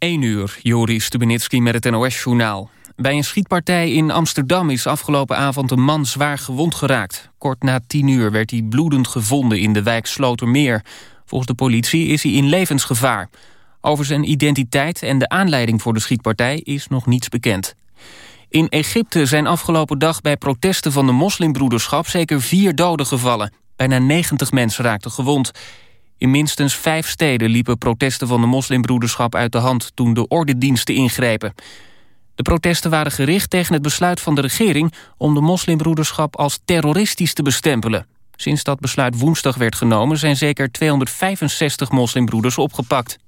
1 uur, Joris Stubenitski met het NOS-journaal. Bij een schietpartij in Amsterdam is afgelopen avond een man zwaar gewond geraakt. Kort na 10 uur werd hij bloedend gevonden in de wijk Slotermeer. Volgens de politie is hij in levensgevaar. Over zijn identiteit en de aanleiding voor de schietpartij is nog niets bekend. In Egypte zijn afgelopen dag bij protesten van de moslimbroederschap... zeker vier doden gevallen. Bijna 90 mensen raakten gewond. In minstens vijf steden liepen protesten van de moslimbroederschap uit de hand... toen de ordendiensten ingrepen. De protesten waren gericht tegen het besluit van de regering... om de moslimbroederschap als terroristisch te bestempelen. Sinds dat besluit woensdag werd genomen... zijn zeker 265 moslimbroeders opgepakt.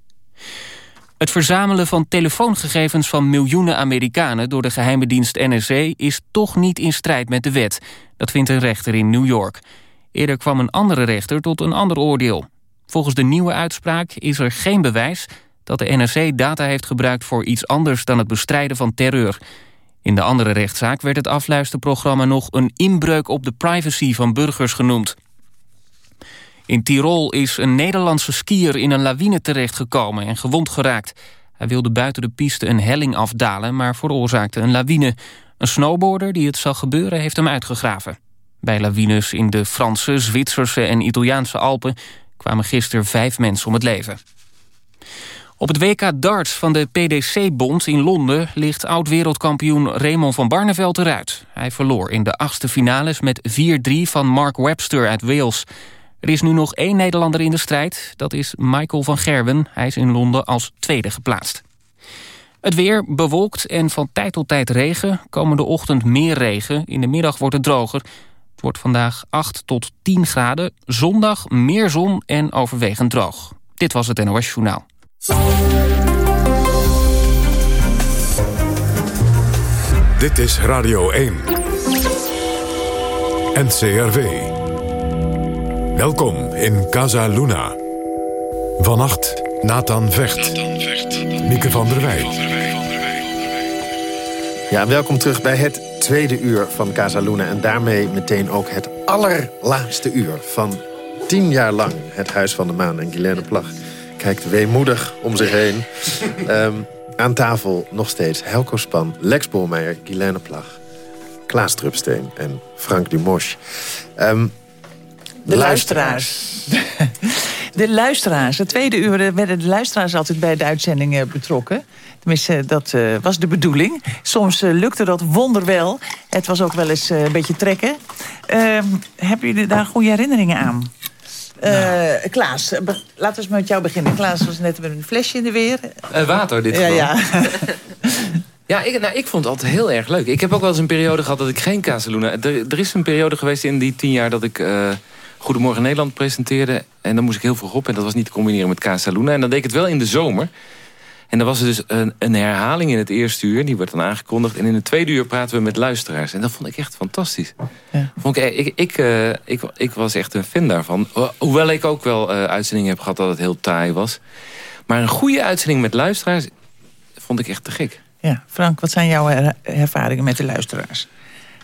Het verzamelen van telefoongegevens van miljoenen Amerikanen... door de geheime dienst NSA is toch niet in strijd met de wet. Dat vindt een rechter in New York. Eerder kwam een andere rechter tot een ander oordeel. Volgens de nieuwe uitspraak is er geen bewijs dat de NRC data heeft gebruikt voor iets anders dan het bestrijden van terreur. In de andere rechtszaak werd het afluisterprogramma nog een inbreuk op de privacy van burgers genoemd. In Tirol is een Nederlandse skier in een lawine terechtgekomen en gewond geraakt. Hij wilde buiten de piste een helling afdalen, maar veroorzaakte een lawine. Een snowboarder die het zag gebeuren heeft hem uitgegraven. Bij lawines in de Franse, Zwitserse en Italiaanse Alpen kwamen gisteren vijf mensen om het leven. Op het WK darts van de PDC-bond in Londen... ligt oud-wereldkampioen Raymond van Barneveld eruit. Hij verloor in de achtste finales met 4-3 van Mark Webster uit Wales. Er is nu nog één Nederlander in de strijd. Dat is Michael van Gerwen. Hij is in Londen als tweede geplaatst. Het weer bewolkt en van tijd tot tijd regen. Komende ochtend meer regen. In de middag wordt het droger wordt vandaag 8 tot 10 graden. Zondag meer zon en overwegend droog. Dit was het NOS Journaal. Dit is Radio 1. NCRV. Welkom in Casa Luna. Vannacht Nathan Vecht. Mieke van der Wij. Ja, welkom terug bij het tweede uur van Casa Luna. En daarmee meteen ook het allerlaatste uur van tien jaar lang... het Huis van de Maan. En Guilaine Plag kijkt weemoedig om zich heen. Ehm, aan tafel nog steeds Helco Span, Lex Bolmeijer, Guilaine Plag... Klaas Drupsteen en Frank Dumosch. Um, de luisteraars. De luisteraars. Het tweede uur werden de luisteraars altijd bij de uitzending betrokken. Tenminste, dat uh, was de bedoeling. Soms uh, lukte dat wonderwel. Het was ook wel eens uh, een beetje trekken. Ehm, hebben jullie daar goede herinneringen aan? Nou. Klaas, laten we eens met jou beginnen. Klaas was net met een flesje in de weer. water, dit ja, ja. ja, ik, nou, ik vond het altijd heel erg leuk. Ik heb ook wel eens een periode gehad dat ik geen Casaluna... Er, er is een periode geweest in die tien jaar dat ik... Goedemorgen Nederland presenteerde. En dan moest ik heel vroeg op. En dat was niet te combineren met Casaluna. En dan deed ik het wel in de zomer. En dan was er dus een, een, herhaling in het eerste uur. Die werd dan aangekondigd. En in het tweede uur praten we met luisteraars. En dat vond ik echt fantastisch. Ja. Vond ik, ik, ik, uh, ik, ik, was echt een fan daarvan. Hoewel ik ook wel uh, uitzendingen heb gehad dat het heel taai was. Maar een goede uitzending met luisteraars vond ik echt te gek. Ja, Frank, wat zijn jouw ervaringen met de luisteraars?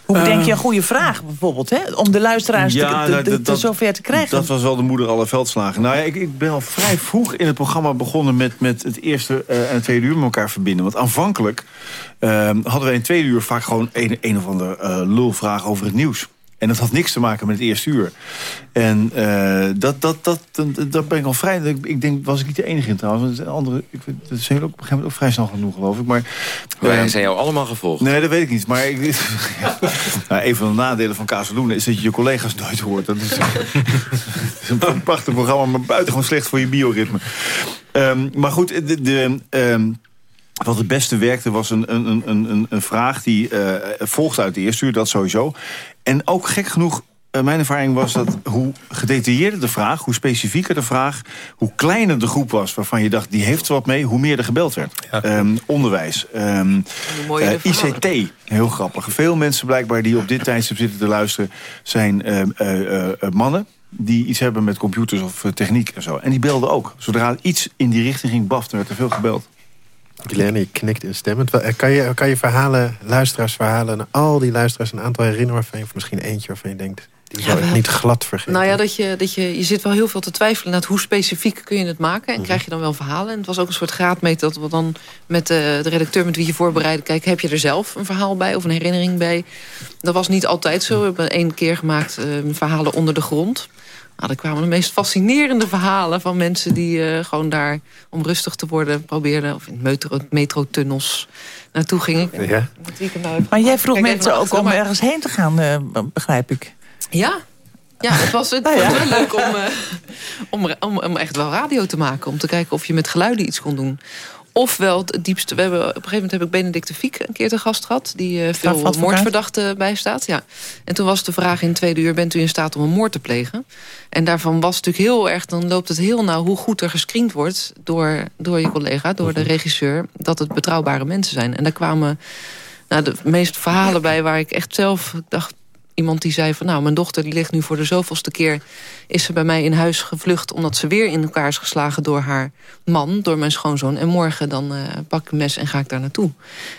Hoe denk je een goede vraag bijvoorbeeld, hè? om de luisteraars ja, te, te, te, zover te krijgen? Dat was wel de moeder alle veldslagen. Nou ja, ik, ik ben al vrij vroeg in het programma begonnen met, met het eerste uh, en het tweede uur met elkaar verbinden. Want aanvankelijk uh, hadden wij in het tweede uur vaak gewoon een, een of andere uh, lulvraag over het nieuws. En dat had niks te maken met het eerste uur. En uh, dat, dat, dat, dat ben ik al vrij... Ik denk, was ik niet de enige in trouwens. Andere, ik, dat zijn ook op een gegeven moment ook vrij snel genoeg, geloof ik. Maar, Wij uh, zijn jou allemaal gevolgd. Nee, dat weet ik niet. Maar ik, nou, een van de nadelen van Kazeloenen is dat je je collega's nooit hoort. Dat is, een prachtig programma, maar buitengewoon slecht voor je bioritme. Um, maar goed, de... de um, wat het beste werkte was een, een, een, een vraag die uh, volgde uit de eerste uur, dat sowieso. En ook gek genoeg, uh, mijn ervaring was dat hoe gedetailleerder de vraag... hoe specifieker de vraag, hoe kleiner de groep was... waarvan je dacht, die heeft er wat mee, hoe meer er gebeld werd. Ja. Um, onderwijs, um, uh, ICT, heel grappig. Veel mensen blijkbaar die op dit tijdstip zitten te luisteren... zijn mannen die iets hebben met computers of techniek en zo. En die belden ook. Zodra iets in die richting ging, baften, werd er veel gebeld. Guilaine, je knikt instemmend. Kan je, kan je verhalen, luisteraarsverhalen... al die luisteraars een aantal herinneren waarvan je... of misschien eentje waarvan je denkt... Die zou ik niet glad vergeten. Nou ja, dat je, dat je, je zit wel heel veel te twijfelen... naar hoe specifiek kun je het maken. En mhm. krijg je dan wel verhalen. En het was ook een soort graadmeter dat we dan met de, de redacteur... met wie je voorbereidde, kijk, heb je er zelf een verhaal bij... of een herinnering bij? Dat was niet altijd zo. We hebben één keer gemaakt uh, verhalen onder de grond... Nou, er kwamen de meest fascinerende verhalen van mensen... die uh, gewoon daar, om rustig te worden, probeerden... of in metro, metrotunnels naartoe gingen. Ja. Nou maar jij vroeg mensen ook om ergens heen te gaan, uh, begrijp ik. Ja, ja, het was, het nou ja. leuk om, uh, om, om, om, echt wel radio te maken. Om te kijken of je met geluiden iets kon doen. Ofwel het diepste. We hebben, op een gegeven moment heb ik Benedict de Fiek een keer te gast gehad. Die uh, veel moordverdachten bijstaat. Ja. En toen was de vraag in tweede uur... bent u in staat om een moord te plegen? En daarvan was natuurlijk heel erg... dan loopt het heel nauw hoe goed er gescreend wordt... door, door je collega, door de mhm. regisseur... dat het betrouwbare mensen zijn. En daar kwamen nou, de meeste verhalen bij waar ik echt zelf dacht iemand die zei van nou, mijn dochter die ligt nu voor de zoveelste keer... is ze bij mij in huis gevlucht omdat ze weer in elkaar is geslagen door haar man, door mijn schoonzoon. En morgen dan uh, pak ik een mes en ga ik daar naartoe.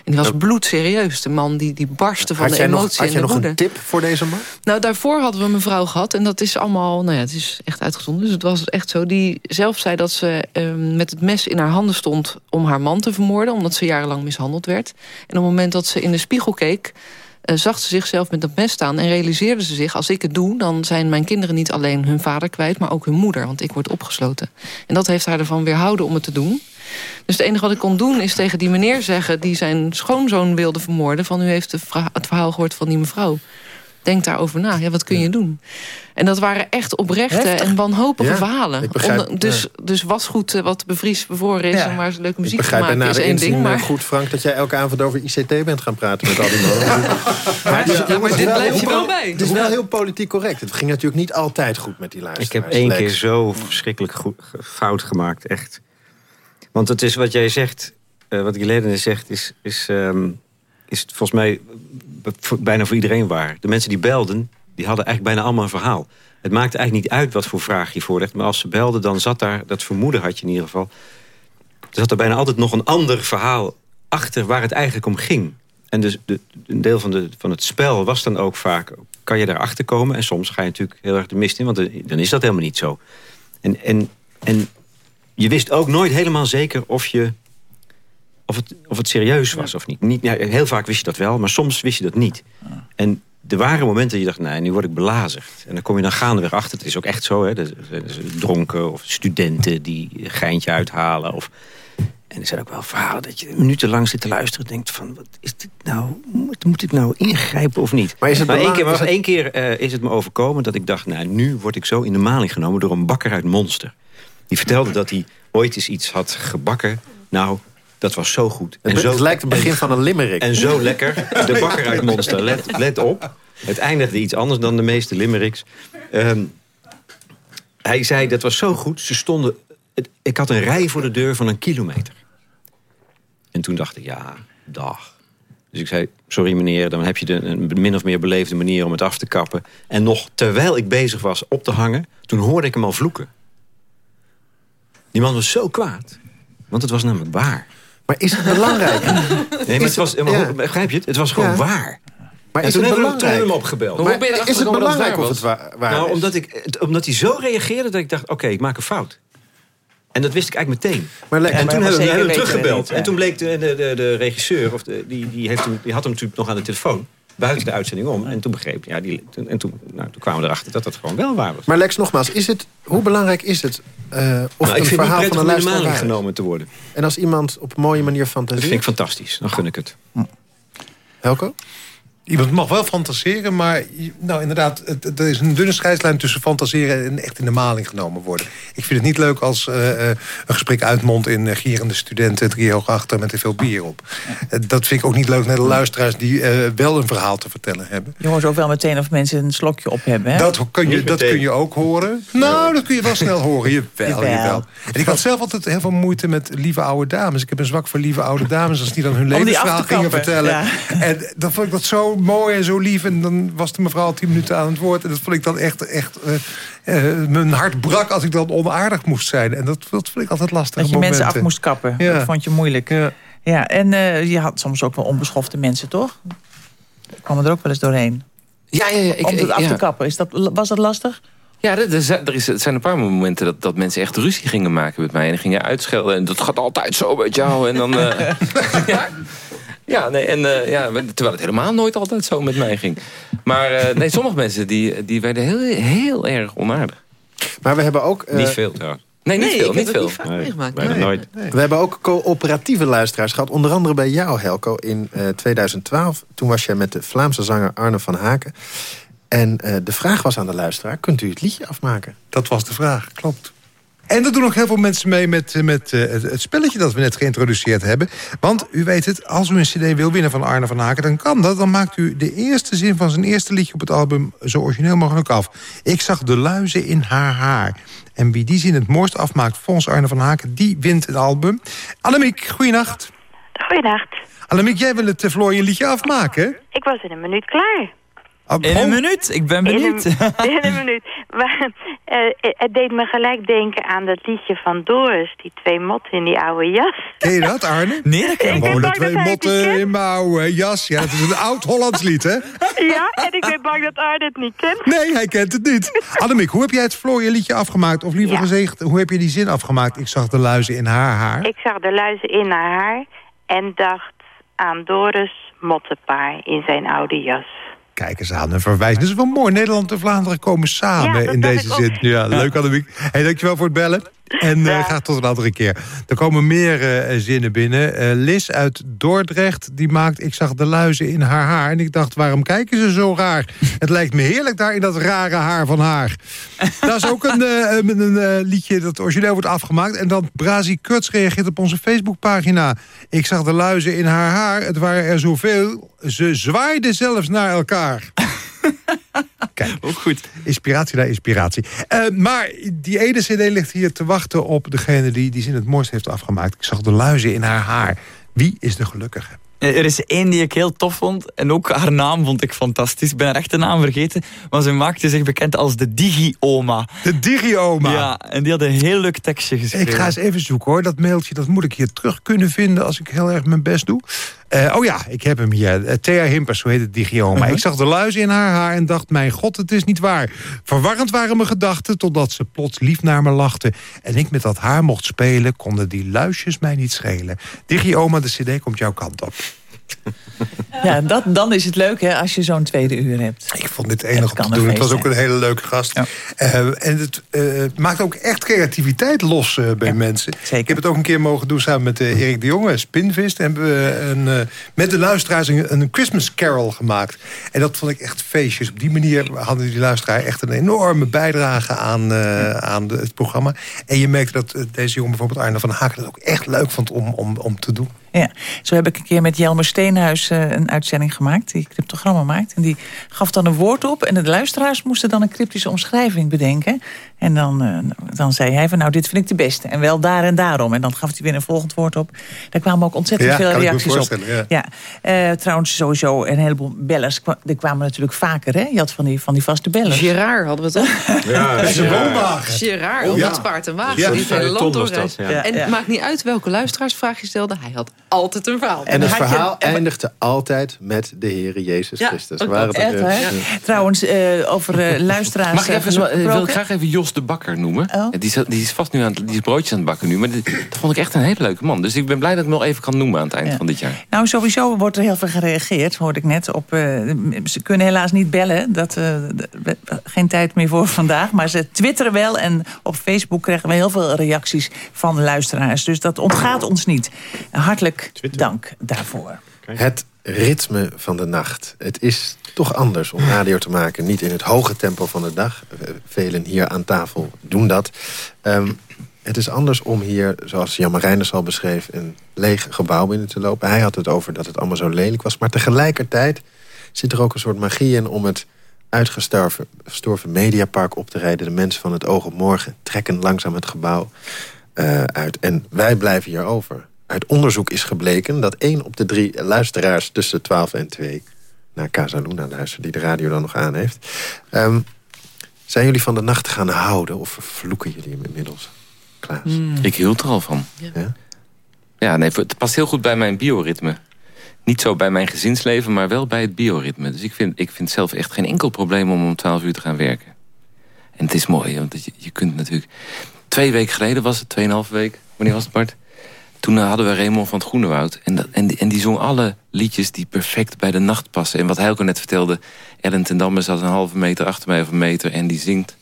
En die was bloedserieus, de man die, die barstte van de emotie en de woede. Had je nog een tip voor deze man? Nou, daarvoor hadden we een mevrouw gehad en dat is allemaal, nou ja, het is echt uitgezonden. Dus het was echt zo, die zelf zei dat ze uh, met het mes in haar handen stond om haar man te vermoorden, omdat ze jarenlang mishandeld werd. En op het moment dat ze in de spiegel keek zag ze zichzelf met dat mes staan en realiseerde ze zich... als ik het doe, dan zijn mijn kinderen niet alleen hun vader kwijt... maar ook hun moeder, want ik word opgesloten. En dat heeft haar ervan weerhouden om het te doen. Dus het enige wat ik kon doen is tegen die meneer zeggen... die zijn schoonzoon wilde vermoorden... van u heeft het verhaal gehoord van die mevrouw. Denk daarover na. Ja, wat kun je doen? En dat waren echt oprechte en wanhopige verhalen. Begrijp, dus, dus was goed eh, wat bevries bevoren is... Ja. en waar ze leuke muziek maken is één ding. Maar... goed, Frank, dat jij elke avond over ICT bent gaan praten met al die mannen. maar, maar dit blijf je wel bij. Het is wel heel politiek correct. Het ging natuurlijk niet altijd goed met die luisteraars. Ik heb één keer zo verschrikkelijk goed, fout gemaakt, echt. Want het is wat jij zegt, uh, wat Gileden zegt... is, is, um, is volgens mij bijna voor iedereen waar. De mensen die belden, die hadden eigenlijk bijna allemaal een verhaal. Het maakte eigenlijk niet uit wat voor vraag je voorlegt. Maar als ze belden, dan zat daar, dat vermoeden had je in ieder geval... zat er bijna altijd nog een ander verhaal achter waar het eigenlijk om ging. En dus de, een deel van, de, van het spel was dan ook vaak... kan je daarachter komen? En soms ga je natuurlijk heel erg de mist in... want dan is dat helemaal niet zo. En, en, en je wist ook nooit helemaal zeker of je of het, of het serieus was of niet. niet ja, heel vaak wist je dat wel, maar soms wist je dat niet. En er waren momenten dat je dacht, nee, nu word ik belazerd. En dan kom je dan gaandeweg achter. Het is ook echt zo, hè. Er zijn dronken of studenten die een geintje uithalen. Of... En er zijn ook wel verhalen dat je minutenlang zit te luisteren... en denkt van, wat is dit nou? Moet, moet ik nou ingrijpen of niet? Maar, is het maar één keer, was, één keer uh, is het me overkomen dat ik dacht... nou, nu word ik zo in de maling genomen door een bakker uit Monster. Die vertelde dat hij ooit eens iets had gebakken. Nou, dat was zo goed. En het, zo, het lijkt het begin van een limerick. En zo lekker. De bakker uit Monster. Let, let op. Het eindigde iets anders dan de meeste limericks. Ehm, hij zei, dat was zo goed. Ze stonden... ik had een rij voor de deur van een kilometer. En toen dacht ik, ja, dag. Dus ik zei, sorry meneer, dan heb je de, een min of meer beleefde manier om het af te kappen. En nog terwijl ik bezig was op te hangen, toen hoorde ik hem al vloeken. Die man was zo kwaad. Want het was namelijk waar. Maar is het belangrijk? nee, maar het was, begrijp je het? Het was gewoon waar. Maar is toen het hebben we hem opgebeld. Maar, is het belangrijk of het waar, nou, Omdat, ik, omdat hij zo reageerde dat ik dacht, oké, ik maak een fout. En dat wist ik eigenlijk meteen. Maar en toen hebben we hem teruggebeld. En toen bleek de, de, de, de regisseur, of de, die, die, heeft hem, die had hem natuurlijk nog aan de telefoon buiten de uitzending om. En toen begreep ja, die, en toen, nou, toen kwamen we erachter dat dat gewoon wel waar was. Maar Lex, nogmaals, is het, hoe belangrijk is het uh, of nou, een verhaal van een luisteraar genomen te worden? En als iemand op een mooie manier fantaseert? Dat vind ik fantastisch, dan gun ik het. Helco? Iemand mag wel fantaseren, maar nou inderdaad, er is een dunne scheidslijn tussen fantaseren en echt in de maling genomen worden. Ik vind het niet leuk als uh, een gesprek uitmondt in uh, gierende studenten drie hoog achter met te veel bier op. dat vind ik ook niet leuk naar de luisteraars die wel een verhaal te vertellen hebben. Jongens, ook wel meteen of mensen een slokje op hebben. Hè? Dat, kun je, dat kun je ook horen. Nou, dat kun je wel snel horen. Jawel, jawel. En ik had zelf altijd heel veel moeite met lieve oude dames. Ik heb een zwak voor lieve oude dames als die dan hun levensverhaal gingen vertellen. En dan vond ik dat zo mooi en zo lief. En dan was de mevrouw al tien minuten aan het woord. En dat vond ik dan echt... echt uh, mijn hart brak als ik dan onaardig moest zijn. En dat, dat vond ik altijd lastig. Dat je mensen af moest kappen. Ja. Dat vond je moeilijk. Ja, ja en uh, je had soms ook wel onbeschofte mensen, toch? Kwamen er ook wel eens doorheen. Ja, ja, ja. Ik, om het af te kappen. Is dat, was dat lastig? Ja, er, er, is, er zijn een paar momenten dat, dat mensen echt ruzie gingen maken met mij. En gingen uitschelden. En dat gaat altijd zo met jou. En dan... Uh, ja. Ja, nee, en, uh, ja, terwijl het helemaal nooit altijd zo met mij ging. Maar uh, nee, sommige mensen die, die werden heel, heel erg onaardig. Maar we hebben ook... niet veel, ja. Nee, niet veel. Niet veel. Nee, nee, nooit. We hebben ook coöperatieve luisteraars gehad. Onder andere bij jou, Helco, in 2012. Toen was jij met de Vlaamse zanger Arne van Haken. En uh, de vraag was aan de luisteraar, kunt u het liedje afmaken? Dat was de vraag, klopt. En er doen nog heel veel mensen mee met, eh, met uh, het spelletje dat we net geïntroduceerd hebben. Want u weet het, als u een cd wil winnen van Arne van Haken... dan kan dat, dan maakt u de eerste zin van zijn eerste liedje op het album... zo origineel mogelijk af. Ik zag de luizen in haar haar. En wie die zin het mooist afmaakt volgens Arne van Haken... die wint het album. Annemiek, goeienacht. Goeienacht. Annemiek, jij wil het Floor je liedje afmaken? Ik was in een minuut klaar. In een minuut? Ik ben benieuwd. In een, in een minuut. Maar, uh, het deed me gelijk denken aan dat liedje van Doris. Die twee motten in die oude jas. Ken je dat, Arne? Nee, dat ken ik. Gewoon de twee motten in mijn oude jas. Ja, het is een oud-Hollands lied, hè? Ja, en ik ben bang dat Arne het niet kent. Nee, hij kent het niet. Annemiek, hoe heb jij het Floor liedje afgemaakt? Of liever gezegd, hoe heb je die zin afgemaakt? Ik zag de luizen in haar haar. Ik zag de luizen in haar haar. En dacht aan Doris mottenpaar in zijn oude jas. Kijk eens aan, een verwijzing. Dat is wel mooi. Nederland en Vlaanderen komen samen in deze zin. Ja, leuk Annemiek. Hey, dankjewel voor het bellen. En uh, graag tot een andere keer. Er komen meer uh, zinnen binnen. Uh, Lis uit Dordrecht, die maakt... Ik zag de luizen in haar haar. En ik dacht, waarom kijken ze zo raar? Het lijkt me heerlijk daar in dat rare haar van haar. dat is ook een, een, een liedje dat origineel wordt afgemaakt. En dan Brazi Kurtz reageert op onze Facebookpagina. Ik zag de luizen in haar haar. Het waren er zoveel. Ze zwaaiden zelfs naar elkaar. Kijk, ook goed. Inspiratie naar inspiratie. Uh, maar die ene cd ligt hier te wachten op degene die die zin het mooist heeft afgemaakt. Ik zag de luizen in haar haar. Wie is de gelukkige? Er is één die ik heel tof vond. En ook haar naam vond ik fantastisch. Ik ben haar echte naam vergeten. Maar ze maakte zich bekend als de Digi-oma. De Digi-oma? Ja, en die had een heel leuk tekstje geschreven. Ik ga eens even zoeken hoor. Dat mailtje dat moet ik hier terug kunnen vinden als ik heel erg mijn best doe. Uh, oh ja, ik heb hem hier. Uh, Thea Himpers, zo heet het Digioma. Uh -huh. Ik zag de luizen in haar haar en dacht... mijn god, het is niet waar. Verwarrend waren mijn gedachten... totdat ze plots lief naar me lachten. En ik met dat haar mocht spelen... konden die luisjes mij niet schelen. Digioma, de cd komt jouw kant op. Ja, dat, dan is het leuk hè, als je zo'n tweede uur hebt. Ik vond dit enig om te doen. Het was ook een hele leuke gast. Ja. Uh, en het uh, maakt ook echt creativiteit los uh, bij ja, mensen. Zeker. Ik heb het ook een keer mogen doen samen met Erik de Jonge, Spinvist. Hebben we een, met de luisteraars een, een, Christmas Carol gemaakt. En dat vond ik echt feestjes. Op die manier hadden die luisteraars echt een enorme bijdrage aan, aan de, het programma. En je merkte dat deze jongen, bijvoorbeeld Arne van Haken... dat ook echt leuk vond om, om, om te doen. Ja, zo heb ik een keer met Jelmer Steenhuis uh, een uitzending gemaakt... die cryptogramma maakt. En die gaf dan een woord op... en de luisteraars moesten dan een cryptische omschrijving bedenken. En dan, uh, dan zei hij van nou, dit vind ik de beste. En wel daar en daarom. En dan gaf hij weer een volgend woord op. Daar kwamen ook ontzettend ja, veel reacties op. Ja. ja. Uh, trouwens, sowieso een heleboel bellers. Er kwamen natuurlijk vaker, hè? Je had van die, van die vaste bellers. Gerard hadden we het Ja, dat is een woonwagen. Gerard, oh, ja. paard en wagen. Ja, die hele land doorreis. Ja. En het maakt niet uit welke luisteraarsvraag je stelde. Hij had altijd een verhaal. En het verhaal je, eindigde altijd met de Heer Jezus Christus. Waar het echt, hè? Trouwens, uh, over uh, luisteraars... Mag ik even, wil ik graag even Jos de Bakker noemen? Oh. Die, is, die is vast nu aan die is broodjes aan het bakken nu. Maar die, dat vond ik echt een hele leuke man. Dus ik ben blij dat ik hem nog even kan noemen aan het eind ja. van dit jaar. Nou, sowieso wordt er heel veel gereageerd, hoorde ik net. Op, uh, ze kunnen helaas niet bellen. Dat, uh, geen tijd meer voor vandaag. Maar ze twitteren wel. En op Facebook krijgen we heel veel reacties van luisteraars. Dus dat ontgaat ons niet. Hartelijk Twitter. dank daarvoor. Het ritme van de nacht. Het is toch anders om radio te maken. Niet in het hoge tempo van de dag. Velen hier aan tafel doen dat. Um, het is anders om hier, zoals Jan Marijners al beschreef... een leeg gebouw binnen te lopen. Hij had het over dat het allemaal zo lelijk was. Maar tegelijkertijd zit er ook een soort magie in... om het uitgestorven mediapark op te rijden. De mensen van het oog op morgen trekken langzaam het gebouw uh, uit. En wij blijven hier over. Uit onderzoek is gebleken dat één op de drie luisteraars... tussen 12 en 2 naar Casa Luna luistert... die de radio dan nog aan heeft. Um, zijn jullie van de nacht gaan houden of vervloeken jullie hem inmiddels? Klaas? Mm. Ik hield er al van. Ja? Ja, nee, het past heel goed bij mijn bioritme. Niet zo bij mijn gezinsleven, maar wel bij het bioritme. Dus ik vind, ik vind zelf echt geen enkel probleem om om 12 uur te gaan werken. En het is mooi, want je, je kunt natuurlijk... Twee weken geleden was het, tweeënhalve week. Wanneer was het, Bart? Toen hadden we Raymond van het Groenewoud. En, dat, en, die, en die zong alle liedjes die perfect bij de nacht passen. En wat hij ook net vertelde... Ellen ten Damme zat een halve meter achter mij of een meter... en die zingt.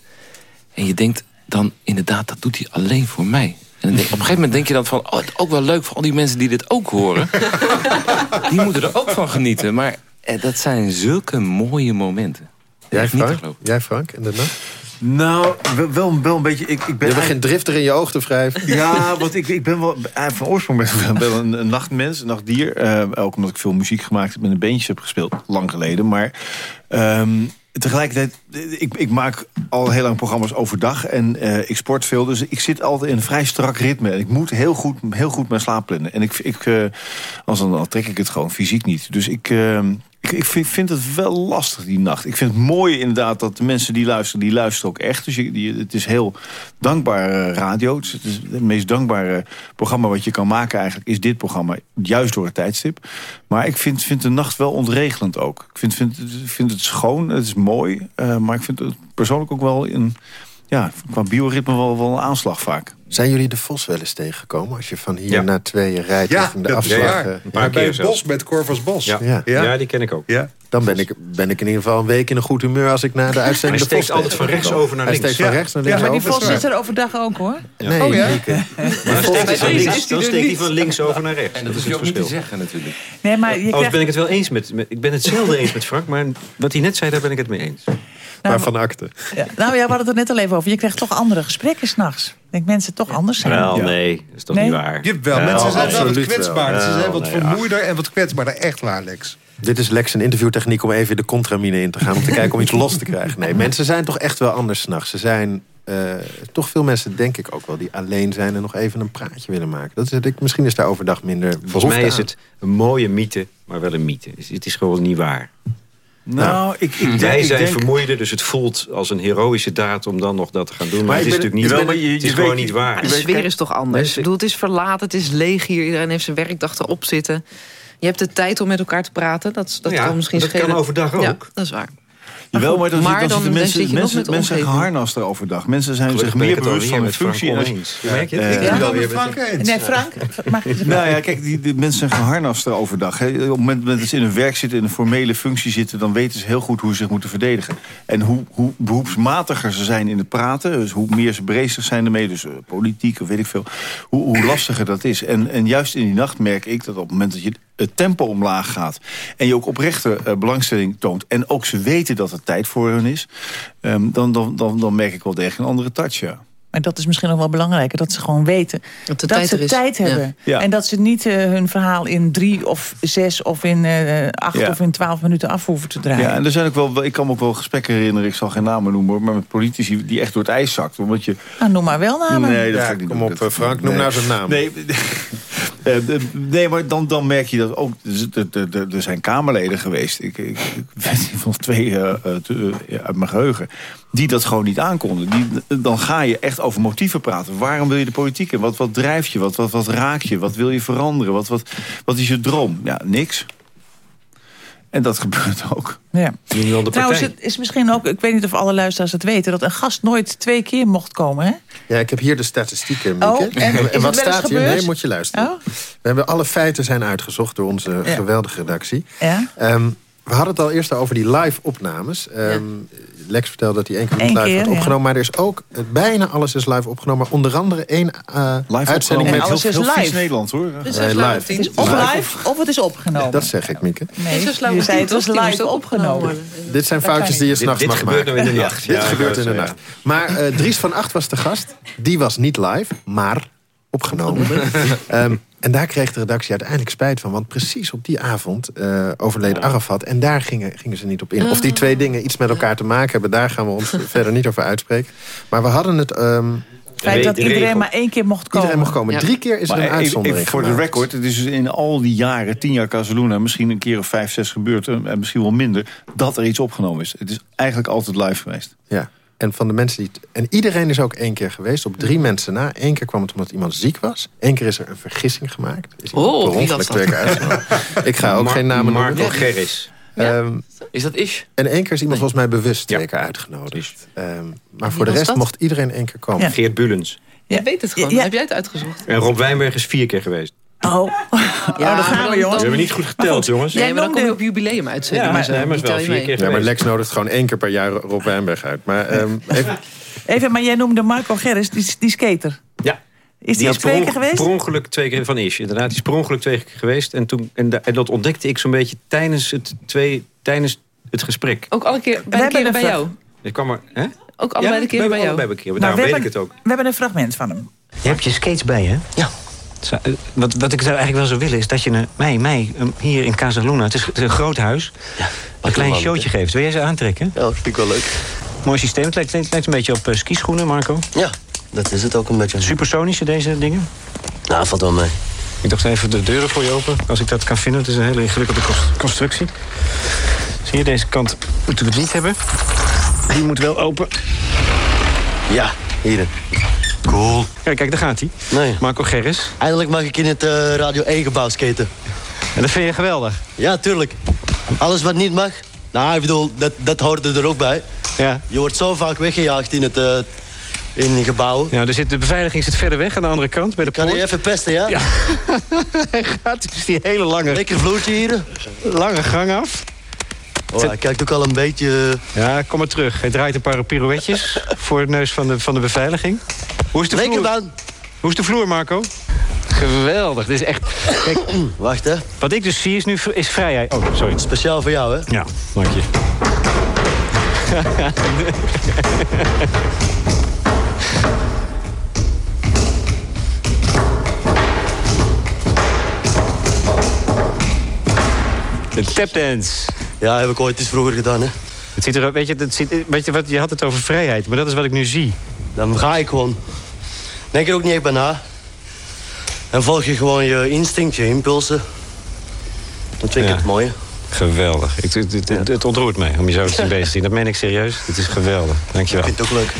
En je denkt dan inderdaad, dat doet hij alleen voor mij. En op een gegeven moment denk je dan van... oh, het is ook wel leuk voor al die mensen die dit ook horen. die moeten er ook van genieten. Maar eh, dat zijn zulke mooie momenten. Jij Frank? Jij Frank, in de nacht? Nou, wel, wel, een beetje... Ik, ik ben je begint drifter in je oog te wrijven. Ja, want ik, ik ben wel... Eh, van oorsprong ben ik wel een, een nachtmens, een nachtdier. Uh, ook omdat ik veel muziek gemaakt heb en een beentje heb gespeeld. Lang geleden. Maar um, tegelijkertijd, ik, ik, maak al heel lang programma's overdag en uh, ik sport veel. Dus ik zit altijd in een vrij strak ritme. En ik moet heel goed, heel goed mijn slaap plannen. En ik, ik, uh, als dan, trek ik het gewoon fysiek niet. Dus ik, uh, ik, ik vind, het wel lastig die nacht. Ik vind het mooi inderdaad dat de mensen die luisteren, die luisteren ook echt. Dus het is heel dankbare radio. Het is het meest dankbare programma wat je kan maken eigenlijk, is dit programma. Juist door het tijdstip. Maar ik vind, vind de nacht wel ontregelend ook. Ik vind, vind, vind het schoon, het is mooi. Uh, maar ik vind het persoonlijk ook wel een ja, qua bioritme wel, wel een aanslag vaak. Zijn jullie de Vos wel eens tegengekomen? Als je van hier naar tweeën rijdt ja, de afslag... Ja, een paar ja, bij het bos, met Corvus Bos. Ja. Ja. die ken ik ook. Ja. Dan ben ik, ben ik in ieder geval een week in een goed humeur... als ik naar de uitzending de Vos altijd van rechts over naar links. Hij steekt van rechts naar links Maar die Vos zit er overdag ook, hoor. Nee, oh, ja? Maar steekt van links, dan steekt hij van links over naar rechts. En dat, is je ook niet te zeggen, natuurlijk. Nee, maar je oh, ben ik het wel eens met... Ik ben het zelden eens met Frank, maar wat hij net zei, daar ben ik het mee eens. Nou, maar van akte. Ja, nou ja, we hadden het er net al even over. Je krijgt toch andere gesprekken s'nachts. Denk mensen toch anders zijn. Wel, nee. Dat is toch niet waar. Jawel, mensen zijn wel wat kwetsbaarder. Ze zijn wat vermoeider en wat kwetsbaarder. Echt waar, Lex. Dit is Lex een interviewtechniek om even de contramine in te gaan... om te kijken om iets los te krijgen. Nee, mensen zijn toch echt wel anders s'nachts. Ze zijn uh, toch veel mensen, denk ik ook wel... die alleen zijn en nog even een praatje willen maken. Dat is, ik, misschien is daar overdag minder Volgens mij is het een mooie mythe, maar wel een mythe. Het is gewoon niet waar. Nou, ik, ik Wij zijn denk... vermoeide, dus het voelt als een heroïsche daad om dan nog dat te gaan doen. Maar, het is natuurlijk niet, wel, je, het is gewoon niet waar. de sfeer is toch anders. Ik bedoel, het is verlaten, het is leeg hier. Iedereen heeft zijn werkdag erop zitten. Je hebt de tijd om met elkaar te praten. Dat, dat kan misschien dat kan overdag ook. Ja, dat is waar. Jawel, maar dan, maar dan, dan zitten mensen, mensen, mensen zijn geharnast overdag. Mensen zijn zich meer bewust van hun functie. En als, Merk je het? Uh, ja, met Frank eens. Nee, Frank, mag Nou ja, kijk, die, die mensen zijn geharnast overdag. Hè. Op het moment dat ze in hun werk zitten, in een formele functie zitten... dan weten ze heel goed hoe ze zich moeten verdedigen. En hoe, hoe beroepsmatiger ze zijn in het praten... dus hoe meer ze bezig zijn ermee, dus uh, politiek of weet ik veel... Hoe, hoe lastiger dat is. En, en juist in die nacht merk ik dat op het moment dat je het tempo omlaag gaat... en je ook oprechte uh, belangstelling toont... en ook ze weten dat het tijd voor hun is... Um, dan, dan, dan, dan merk ik wel degelijk een andere touch, ja. Maar dat is misschien nog wel belangrijker. Dat ze gewoon weten dat, tijd ze tijd hebben. Ja. En dat ze niet uh, hun verhaal in drie of zes of in uh, acht ja. of in twaalf minuten af hoeven te draaien. Ja, en er zijn ook wel, ik kan me ook wel gesprekken herinneren. Ik zal geen namen noemen, maar met politici die echt door het ijs zakt. Omdat je... Nou, noem maar wel namen. Nee, dat ga ik niet Kom op, Frank, noem nee. nou zijn naam. Nee, nee maar dan, dan merk je dat ook... Er zijn Kamerleden geweest. Ik, ik, ik weet niet van twee uh, uit mijn geheugen. Die dat gewoon niet aankonden. Die, dan ga je echt over motieven praten. Waarom wil je de politiek in? Wat, wat drijft je? Wat, wat, wat raakt je? Wat wil je veranderen? Wat, wat, wat is je droom? Ja, niks. En dat gebeurt ook. Ja. Trouwens, het is misschien ook, ik weet niet of alle luisteraars het weten... dat een gast nooit twee keer mocht komen, hè? Ja, ik heb hier de statistieken, Mieke. Oh, en, en wat staat hier? Nee, moet je luisteren. Oh. We hebben alle feiten zijn uitgezocht door onze ja. geweldige redactie. Ja. Um, we hadden het al eerst over die live opnames. Um, ja. Lex vertelde dat hij één keer live keer, had opgenomen. Ja. Maar er is ook, bijna alles is live opgenomen. Maar onder andere één uh, live uitzending met alles heel, is heel live. Nederland hoor. Het is, uh, live. Het is of live of het is opgenomen. Dat zeg ik, Mieke. Nee, je zei het was live opgenomen. Dit zijn foutjes die je s'nachts mag maken. Dit gebeurt nou in de nacht. Dit gebeurt in de nacht. Maar Dries van Acht was de gast. Die was niet live, maar opgenomen. um, en daar kreeg de redactie uiteindelijk spijt van. Want precies op die avond uh, overleed Arafat. En daar gingen, gingen ze niet op in. Of die twee dingen iets met elkaar te maken hebben... daar gaan we ons verder niet over uitspreken. Maar we hadden het... Um, feit dat iedereen maar één keer mocht komen. Iedereen mocht komen. Ja. Drie keer is er een uitzondering even Voor de record, het is dus in al die jaren, tien jaar Casaluna... misschien een keer of vijf, zes gebeurd, en misschien wel minder... dat er iets opgenomen is. Het is eigenlijk altijd live geweest. Ja. En van de mensen die... En iedereen is ook één keer geweest, op drie mensen na. Eén keer kwam het omdat iemand ziek was. Eén keer is er een vergissing gemaakt. Is oh, twee keer uitgenodigd. Ik ga ook geen namen noemen. Marco Gerris. Um, is dat Ish? En één keer is iemand volgens mij bewust twee keer uitgenodigd. Um, maar voor de rest mocht iedereen één keer komen. Ja. Geert Bullens. Je weet het gewoon. Heb jij het uitgezocht? En Rob Wijnberg is vier keer geweest. Oh, ja, oh, daar gaan we, jongens. We hebben niet goed geteld, jongens. Nee, maar dan kom je op jubileum uit. Ja, maar, nee, maar wel vier keer Ja, maar Lex nodigt gewoon één keer per jaar Rob Wijnberg uit. Maar, um, even... even, maar jij noemde Marco Gerris, die, die skater. Ja. Is die, die twee keer geweest? Per ongeluk twee keer van Ish. Inderdaad, die is per ongeluk twee keer geweest. En, toen, en, en dat ontdekte ik zo'n beetje tijdens het, twee, tijdens het gesprek. Ook alle keer, bij, keer bij jou? Ik kwam er, hè? Ook allebei ja, de keer bij jou? Allebei keer, daarom weet ik het ook. We hebben een fragment van hem. Je hebt je skates bij je? Ja. Wat, wat ik zou eigenlijk wel zou willen is dat je mij, mij hier in Casa Luna, het is, het is een groot huis, ja, een klein showtje geeft. Wil jij ze aantrekken? Ja, dat vind ik wel leuk. Mooi systeem. Het lijkt, het lijkt een beetje op uh, skischoenen, Marco. Ja, dat is het ook een beetje. Supersonische deze dingen? Nou, valt wel mee. Ik dacht even de deuren voor je open, als ik dat kan vinden. Het is een hele ingewikkelde constructie. Zie je, deze kant moeten we het niet hebben. Die moet wel open. Ja, hier. Cool. Kijk, kijk, daar gaat hij. Nee. Marco Gerris. Eindelijk mag ik in het uh, Radio 1-gebouw skaten. En dat vind je geweldig? Ja, tuurlijk. Alles wat niet mag, nou, ik bedoel, dat, dat hoort er ook bij. Ja. Je wordt zo vaak weggejaagd in het... Uh, in die gebouwen. Ja, er zit, de beveiliging zit verder weg aan de andere kant, bij de Kan poort. je even pesten, ja? Ja. Hij gaat dus die hele lange... Lekker vloertje hier. Lange gang af. Oh, hij kijkt ook al een beetje... Ja, kom maar terug. Hij draait een paar pirouetjes voor het neus van de, van de beveiliging. Hoe is de Lekker vloer? dan. Hoe is de vloer, Marco? Geweldig. Dit is echt... Kijk, Wacht, hè. wat ik dus zie is nu is vrijheid. Oh, sorry. Speciaal voor jou, hè? Ja, dank je. De tapdance. Ja, heb ik ooit eens vroeger gedaan, hè. Het ziet er, weet je, het ziet, weet je, wat, je had het over vrijheid, maar dat is wat ik nu zie. Dan ga ik gewoon. Denk er ook niet echt bij na. En volg je gewoon je instinct, je impulsen. Dat vind ik Ja. het mooie. Geweldig. Ik, het, het, het, het ontroert mij om je zo te zien bezig te zien. Dat meen ik serieus. Het is geweldig. Dankjewel. Ik vind het ook leuk.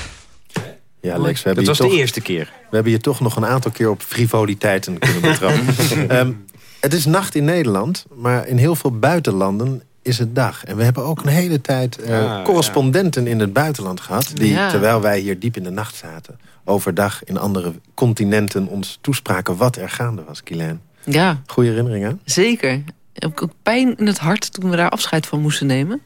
Ja, Lex, we hebben, Dat was de eerste keer. we hebben je toch nog een aantal keer op frivoliteiten kunnen betrappen. Ehm, het is nacht in Nederland, maar in heel veel buitenlanden is het dag. En we hebben ook een hele tijd eh, Ah, correspondenten in het buitenland gehad... die, Ja. terwijl wij hier diep in de nacht zaten... overdag in andere continenten ons toespraken wat er gaande was, Kielijn. Ja, Goeie herinneringen? zeker. Heb ik ook pijn in het hart toen we daar afscheid van moesten nemen.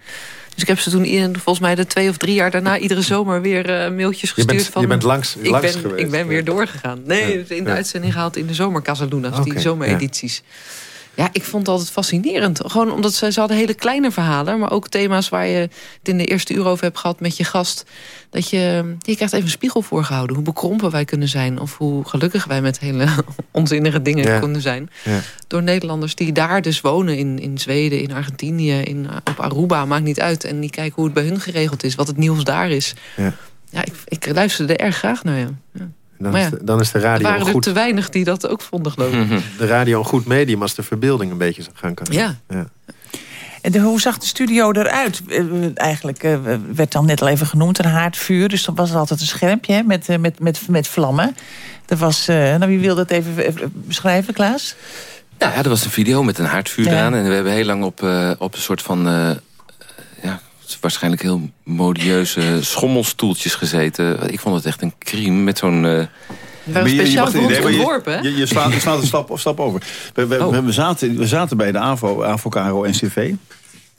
Dus ik heb ze toen in, volgens mij de twee of drie jaar daarna... iedere zomer weer eh, mailtjes Je gestuurd bent, van... je bent langs, ik langs ben, geweest. ik ben weer doorgegaan. Nee, Ja, in de ja. uitzending gehaald in de zomer Casaluna's, die zomeredities. Ja. Ik vond het altijd fascinerend. Gewoon omdat ze, ze hadden hele kleine verhalen... maar ook thema's waar je het in de eerste uur over hebt gehad met je gast. Dat je, je krijgt even een spiegel voorgehouden. Hoe bekrompen wij kunnen zijn. Of hoe gelukkig wij met hele onzinnige dingen Ja. kunnen zijn. Ja. Door Nederlanders die daar dus wonen. In, in Zweden, in Argentinië, in, op Aruba. Maakt niet uit. En die kijken hoe het bij hun geregeld is. Wat het nieuws daar is. Ja. Ja, ik, ik luisterde er erg graag naar. Ja. Ja. Dan, Maar is de, dan is de radio, waren er goed, te weinig die dat ook vonden, geloof ik. de radio een goed medium... als de verbeelding een beetje kan gaan. Ja. En de, hoe zag de studio eruit? Eh, Eigenlijk eh, werd dan net al even genoemd een haardvuur. Dus dan was er altijd een schermpje hè, met, eh, met, met, met vlammen. Er was, eh, nou, wie wil dat even, beschrijven, Klaas? Nou ja, er was een video met een haardvuur Ja. eraan. En we hebben heel lang op, eh, op een soort van... waarschijnlijk heel modieuze schommelstoeltjes gezeten. Ik vond het echt een crime met zo'n... eh, We waren speciaal voor ons ontworpen, hè? Je, je, slaat, je slaat een stap, stap over. We, we, Oh. we, we zaten, we zaten bij de AVO, AVO KRO NCV.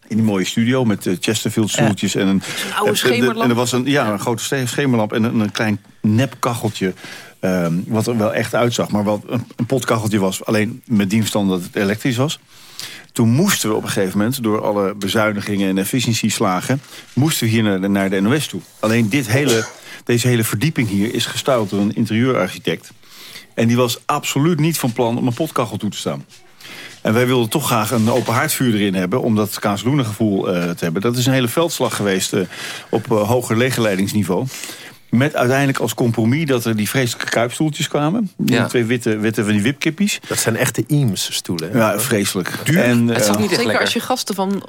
In die mooie studio met eh, Chesterfield stoeltjes. En een, oude en- schemerlamp. En er was een, ja, een grote schemerlamp en een, een klein nepkacheltje. ehm, wat er wel echt uitzag. Maar wat een, een potkacheltje was. Alleen met dienststand dat het elektrisch was. Toen moesten we op een gegeven moment, door alle bezuinigingen en efficiëntieslagen... moesten we hier naar de, naar de NOS toe. Alleen dit hele, deze hele verdieping hier is gestouwd door een interieurarchitect. En die was absoluut niet van plan om een potkachel toe te staan. En wij wilden toch graag een open haardvuur erin hebben... om dat Kaasloenen gevoel eh, te hebben. Dat is een hele veldslag geweest eh, op eh, hoger legerleidingsniveau. Met uiteindelijk als compromis dat er die vreselijke kuipstoeltjes kwamen. Die twee witte, witte van die wipkippies. Dat zijn echte Eames-stoelen. Ja, vreselijk. Duur. En, het is uh, niet Zeker lekker. als je gasten van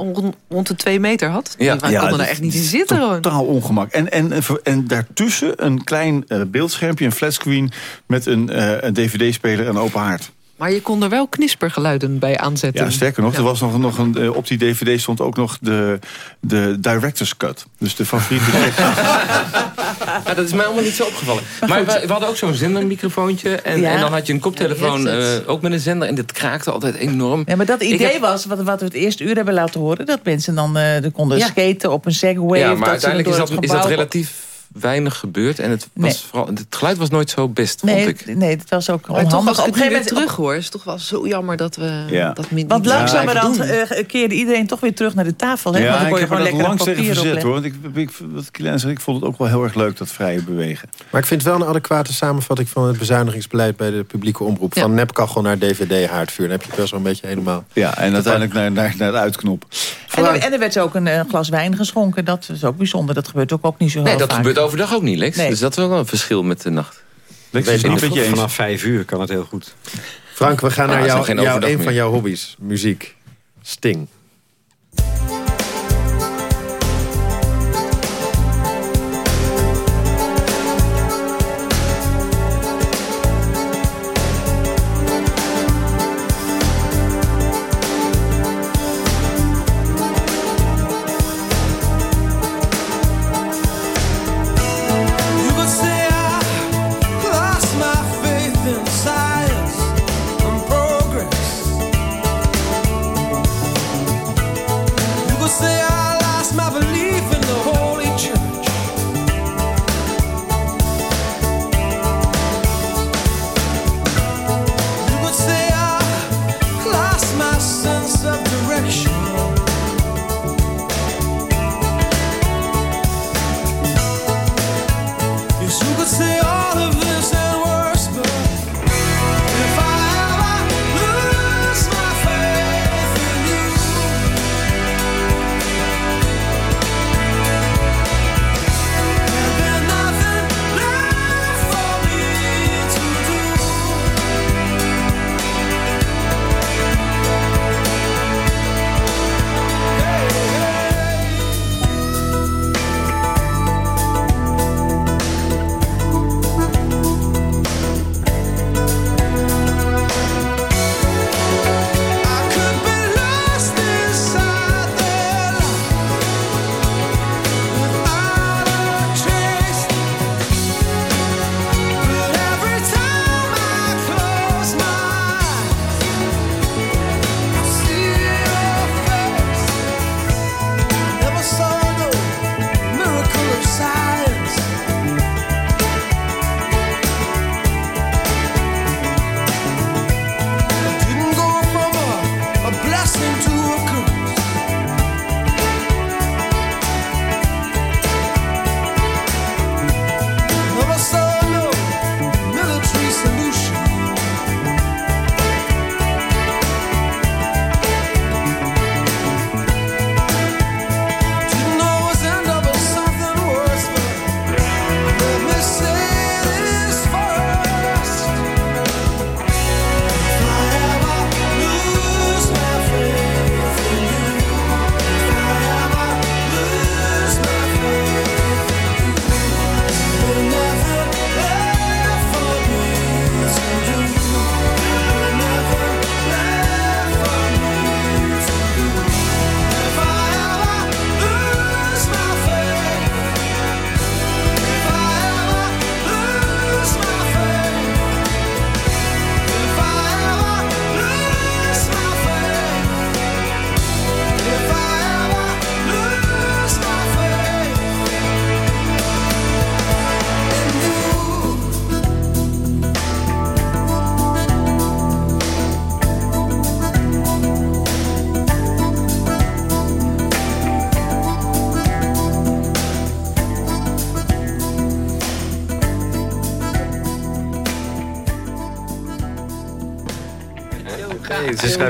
rond de twee meter had. Ja, die ja, konden er echt niet in zitten. Totaal ongemak. En, en, en daartussen een klein uh, beeldschermpje, een flatscreen... met een, uh, een dvd-speler en open haard. Maar je kon er wel knispergeluiden bij aanzetten. Ja, sterker nog, ja. er was nog, nog een, uh, op die dvd stond ook nog de, de director's cut. Dus de favoriete... ja, dat is mij allemaal niet zo opgevallen. Maar, we, we, hadden ook zo'n zendermicrofoontje. En, ja. en dan had je een koptelefoon uh, ook met een zender. En dit kraakte altijd enorm. Ja, maar dat idee heb... was, wat, wat we het eerste uur hebben laten horen... dat mensen dan uh, konden skaten op een segway. Ja, maar dat uiteindelijk is dat, is dat relatief weinig gebeurd. En het, was Nee. vooral, het geluid was nooit zo best, Nee, vond ik. nee, het was ook Maar toch, onhandig. ik Op het een gegeven moment terug hoor... is het toch wel zo jammer dat we Ja. dat niet Want langzamerhand uh, keerde iedereen toch weer terug naar de tafel. Hè? Ja, dan kon ik je heb er gewoon lekker langs een tegen verzet hoor. Want ik, ik, wat Kilian zei, ik vond het ook wel heel erg leuk, dat vrije bewegen. Maar ik vind het wel een adequate samenvatting van het bezuinigingsbeleid bij de publieke omroep. Ja. Van nepkachel naar dvd-haardvuur. Dan heb je het wel zo'n beetje helemaal... Ja, en uiteindelijk naar, naar, naar de uitknop. En er, en er werd ook een eh, glas wijn geschonken. Dat is ook bijzonder. Dat gebeurt ook, ook niet zo heel Nee, dat vaak. gebeurt overdag ook niet, Lex. Nee. Dus dat is wel een verschil met de nacht. Lex Weet is niet vanaf, met je eens. vanaf vijf uur kan het heel goed. Frank, we gaan Ah, naar jou, jou, een meer. van jouw hobby's. Muziek. Sting.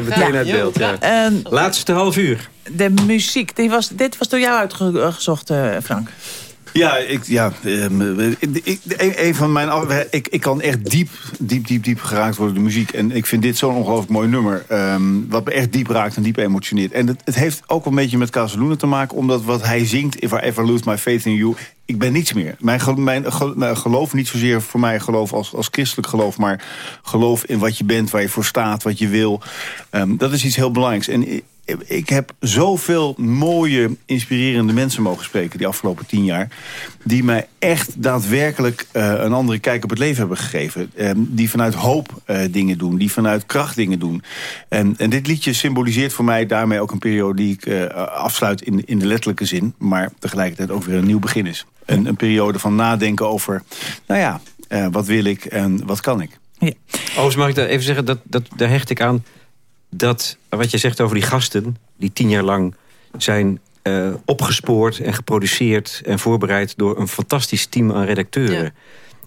Schrijft meteen uit beeld. Ja. En Laatste half uur. de muziek, die was, dit was door jou uitgezocht, eh, Frank. Ja, ik, ja ehm, ik, een van mijn. Ik, ik kan echt diep, diep, diep, diep geraakt worden door de muziek. En ik vind dit zo'n ongelooflijk mooi nummer. ehm, wat me echt diep raakt en diep emotioneert. En het, het heeft ook een beetje met Casaluna te maken. Omdat wat hij zingt, If I Ever Lose My Faith in You. Ik ben niets meer. Mijn, gel- mijn gel- mijn geloof, niet zozeer voor mij geloof als, als christelijk geloof. Maar geloof in wat je bent, waar je voor staat, wat je wil. Ehm, dat is iets heel belangrijks. En ik- ik heb zoveel mooie, inspirerende mensen mogen spreken... die afgelopen tien jaar... die mij echt daadwerkelijk eh, een andere kijk op het leven hebben gegeven. Ehm, die vanuit hoop eh, dingen doen, die vanuit kracht dingen doen. En, en dit liedje symboliseert voor mij daarmee ook een periode... die ik eh, afsluit in, in de letterlijke zin... maar tegelijkertijd ook weer een nieuw begin is. Een, een periode van nadenken over, nou ja, eh, wat wil ik en wat kan ik. Overigens mag ik daar even zeggen, dat, dat, daar hecht ik aan... dat wat je zegt over die gasten... die tien jaar lang zijn eh, opgespoord en geproduceerd... en voorbereid door een fantastisch team aan redacteuren.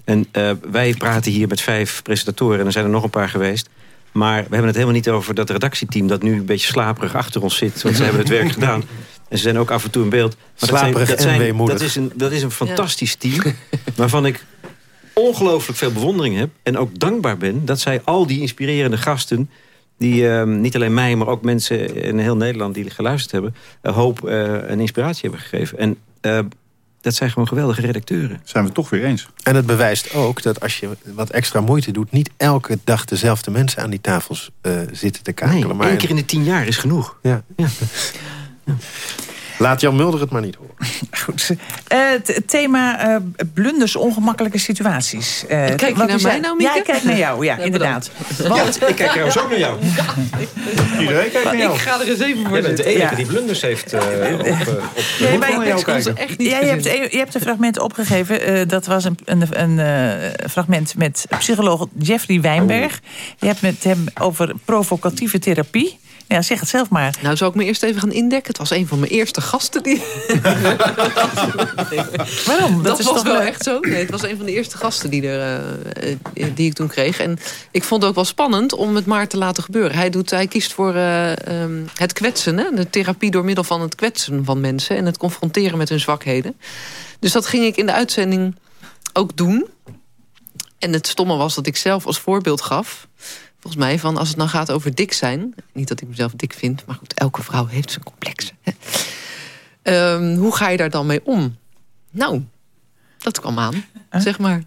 En eh, wij praten hier met vijf presentatoren... en er zijn er nog een paar geweest... Maar we hebben het helemaal niet over dat redactieteam... dat nu een beetje slaperig achter ons zit. Want ze hebben het werk gedaan. En ze zijn ook af en toe in beeld. Maar dat zijn- Slaperig dat en zijn- weemoedig. Dat is een, dat is een fantastisch team. Waarvan ik ongelooflijk veel bewondering heb. En ook dankbaar ben dat zij al die inspirerende gasten... die ehm, niet alleen mij, maar ook mensen in heel Nederland die geluisterd hebben... hoop eh, en inspiratie hebben gegeven. En eh, dat zijn gewoon geweldige redacteuren. Zijn we het toch weer eens. En het bewijst ook dat als je wat extra moeite doet... niet elke dag dezelfde mensen aan die tafels eh, zitten te kakelen. Nee, maar één keer in de tien jaar is genoeg. Ja. Laat Jan Mulder het maar niet horen. Goed. Eh, het het thema eh, blunders, ongemakkelijke situaties. Eh, Kijk je wat naar mij nou, Ja, Mieke? ik kijk naar jou, ja, Ja, inderdaad. Ja, ik kijk trouwens ook naar jou. Iedereen kijkt naar jou. Ik ga er eens even voor Jij bent de enige Ja. die blunders heeft eh, op, eh, op Nee, maar jou kijken. echt niet Ja, je hebt, verzinnen. je hebt een fragment opgegeven. eh, dat was een, een, een eh, fragment met psycholoog Jeffrey Wijnberg. Je hebt met hem over provocatieve therapie. Ja, zeg het zelf maar. Nou, zou ik me eerst even gaan indekken? Het was een van mijn eerste gasten die... Waarom? Dat, is was toch wel leuk? echt zo. Nee, het was een van de eerste gasten die, er, eh, eh, die ik toen kreeg. En ik vond het ook wel spannend om het maar te laten gebeuren. Hij, doet, hij kiest voor eh, ehm, het kwetsen. Hè? De therapie door middel van het kwetsen van mensen. En het confronteren met hun zwakheden. Dus dat ging ik in de uitzending ook doen. En het stomme was dat ik zelf als voorbeeld gaf... volgens mij, van als het nou gaat over dik zijn... niet dat ik mezelf dik vind, maar goed, elke vrouw heeft zijn complexen. Hè? Ehm, hoe ga je daar dan mee om? Nou, dat kwam aan, zeg maar.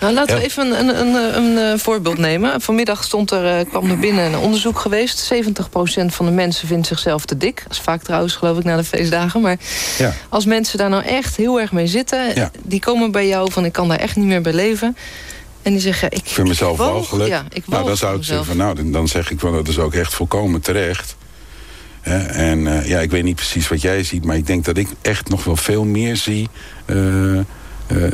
Nou, laten we even een, een, een, een, eh, voorbeeld nemen. Vanmiddag stond er, eh, kwam er binnen een onderzoek geweest. 70% van de mensen vindt zichzelf te dik. Dat is vaak trouwens, geloof ik, na de feestdagen. Maar Ja. als mensen daar nou echt heel erg mee zitten... Ja. die komen bij jou van ik kan daar echt niet meer bij leven. En die zeggen, ik, Ik vind mezelf woog- walgelijk. Ja, ik nou, dan zou ik zeggen van nou, dan, dan zeg ik wel dat is ook echt volkomen terecht. En eh, ja, ik weet niet precies wat jij ziet, maar ik denk dat ik echt nog wel veel meer zie eh, eh,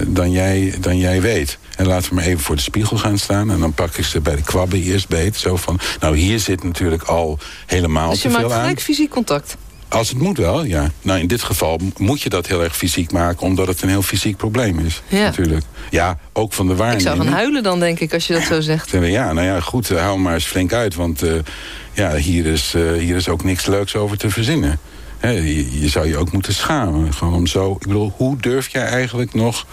dan, jij, dan jij weet. En laten we maar even voor de spiegel gaan staan. En dan pak ik ze bij de kwabben eerst beet. Zo van, nou hier zit natuurlijk al helemaal Dus je te maakt veel aan. gelijk fysiek contact. Als het moet wel, ja. Nou, in dit geval moet je dat heel erg fysiek maken... omdat het een heel fysiek probleem is, Ja. natuurlijk. Ja, ook van de Ik waarneming. zou gaan huilen dan, denk ik, als je dat zo zegt. Ja, nou ja, goed, eh, hou maar eens flink uit. Want eh, ja, hier, is, eh, hier is ook niks leuks over te verzinnen. Je, je zou je ook moeten schamen. Gewoon om zo, ik bedoel, hoe durf jij eigenlijk nog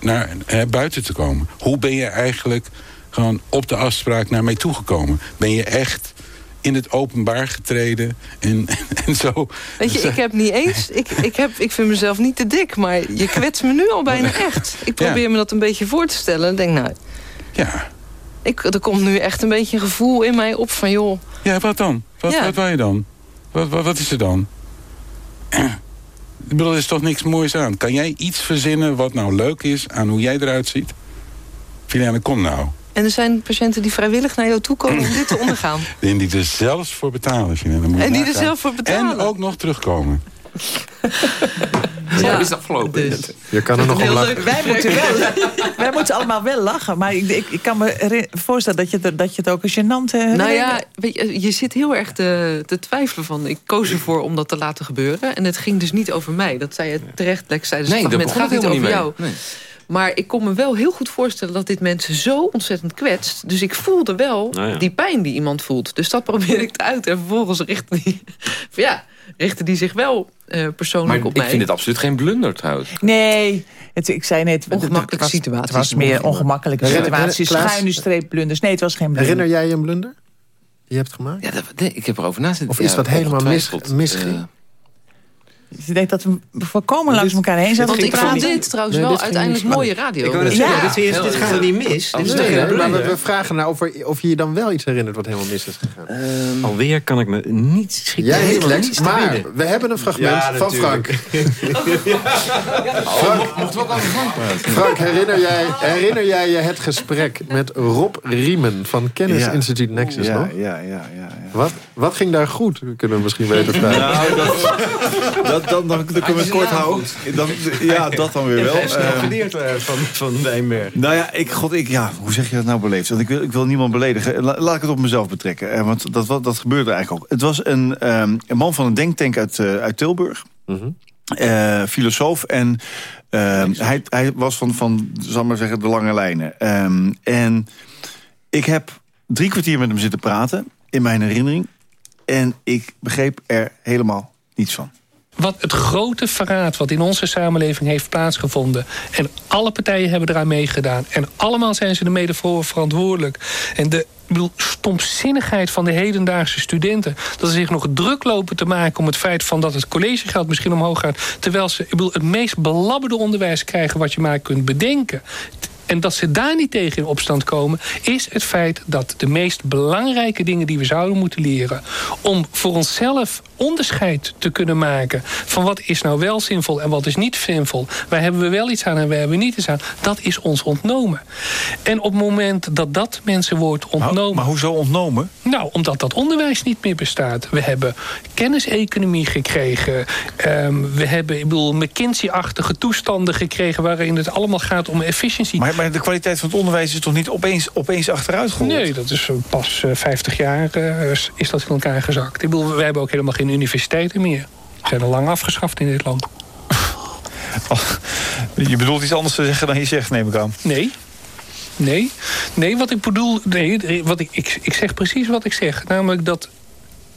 naar buiten te komen? Hoe ben je eigenlijk gewoon op de afspraak naar mij toegekomen? Ben je echt in het openbaar getreden en, en zo... Weet je, ik heb niet eens... Ik, ik, heb, ik vind mezelf niet te dik, maar je kwetst me nu al bijna echt. Ik probeer me dat een beetje voor te stellen. En denk, nou... Ja. Ik, er komt nu echt een beetje een gevoel in mij op van, joh... Ja, wat dan? Wat, Ja. wat wil je dan? Wat, wat, wat is er dan? Ik bedoel, er is toch niks moois aan. Kan jij iets verzinnen wat nou leuk is aan hoe jij eruit ziet? Filiane, kom nou. En er zijn patiënten die vrijwillig naar jou toe komen om dit te ondergaan. En die er zelfs voor betalen, je En die er zelf voor betalen. En ook nog terugkomen. Ja, is afgelopen. Je kan er nog om lachen. Wij moeten, wel, wij moeten allemaal wel lachen. Maar ik, ik, ik kan me voorstellen dat je, het- dat je het ook een gênante Nou herinnering- ja, weet je, je zit heel erg te, te twijfelen van... ik koos ervoor om dat te laten gebeuren. En het ging dus niet over mij. Dat zei je terecht, Lex, Nee, het fragment. gaat niet over jou. mee. Maar ik kon me wel heel goed voorstellen dat dit mensen zo ontzettend kwetst. Dus ik voelde wel Nou ja. die pijn die iemand voelt. Dus dat probeer ik te uiten. En vervolgens richtte die, ja, richtte die zich wel eh, persoonlijk Maar op ik mij. vind het absoluut geen blunder trouwens. Nee, het, ik zei net... het- Ongemakkelijke het was, situaties. Het was meer ongemakkelijke situaties, schuine streep blunders. Nee, het was geen blunder. Herinner jij je een blunder? Die je hebt gemaakt? Ja, dat, nee, ik heb erover na zitten. Of ja, wat helemaal mis? Ik denk dat we volkomen langs elkaar heen zaten. Want ik vond dit trouwens Nee, wel dit uiteindelijk mooie radio. Ik Ja. zeggen, dit, is- dit gaat er niet mis. Dit is Nee, toch nee, geen maar we, vragen nou of, er, of je je dan wel iets herinnert wat helemaal mis is gegaan. Ehm, Alweer kan ik me niet schieten. Jij niet, Lex, maar we hebben een fragment Ja, van Frank. natuurlijk. Frank, herinner, jij, herinner jij je het gesprek met Rob Riemen van Kennis Ja. Instituut Nexus ja, nog? ja, ja, ja, ja. Wat, wat ging daar goed? Kunnen we misschien weten vragen. Nou, dat, dat, dan, dan, dan kunnen we het kort houden. Dan, ja, dat dan weer wel. Heeft snel Ehm, geleerd eh, van, van Wijnberg. Nou ja, ik, god, ik, ja, hoe zeg je dat nou beleefd? Want ik wil, ik wil niemand beledigen. La- laat ik het op mezelf betrekken. eh, want dat, wat- dat gebeurde eigenlijk ook. Het was een, ehm, een man van een denktank uit, eh, uit Tilburg. Eh, filosoof. En ehm, hij, hij was van, van, zal ik maar zeggen, de lange lijnen. Ehm, en ik heb drie kwartier met hem zitten praten. In mijn herinnering. En ik begreep er helemaal niets van. Wat het grote verraad wat in onze samenleving heeft plaatsgevonden. En alle partijen hebben eraan meegedaan. En allemaal zijn ze er mede voor verantwoordelijk. En de bedoel, stomzinnigheid van de hedendaagse studenten. Dat ze zich nog druk lopen te maken om het feit van dat het collegegeld misschien omhoog gaat. Terwijl ze ik bedoel, het meest belabberde onderwijs krijgen wat je maar kunt bedenken. En dat ze daar niet tegen in opstand komen, is het feit dat de meest belangrijke dingen die we zouden moeten leren. om voor onszelf onderscheid te kunnen maken van wat is nou wel zinvol en wat is niet zinvol. Waar hebben we wel iets aan en waar hebben we niet iets aan. Dat is ons ontnomen. En op het moment dat dat mensen wordt ontnomen. Maar hoezo ontnomen? Nou, omdat dat onderwijs niet meer bestaat. We hebben kenniseconomie gekregen. Ehm, we hebben, ik bedoel, McKinsey-achtige toestanden gekregen... waarin het allemaal gaat om efficiëntie. Maar, maar de kwaliteit van het onderwijs is toch niet opeens, opeens achteruit? Nee, dat is eh, pas eh, 50 jaar eh, is- is dat in elkaar gezakt. Ik bedoel, we hebben ook helemaal geen universiteiten meer. Ze zijn al lang afgeschaft in dit land. Je bedoelt iets anders te zeggen dan je zegt, neem ik aan. Nee. Nee. Nee, wat ik bedoel... Nee, wat ik, ik, ik zeg precies wat ik zeg. Namelijk dat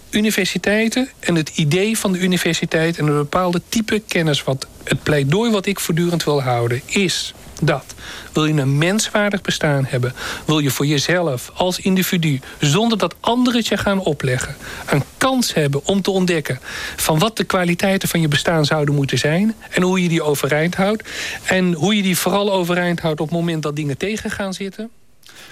universiteiten en het idee van de universiteit... en een bepaalde type kennis, wat het pleidooi wat ik voortdurend wil houden... is dat wil je een menswaardig bestaan hebben... wil je voor jezelf als individu, zonder dat anderen het je gaan opleggen... een kans hebben om te ontdekken... van wat de kwaliteiten van je bestaan zouden moeten zijn... en hoe je die overeind houdt. En hoe je die vooral overeind houdt op het moment dat dingen tegen gaan zitten...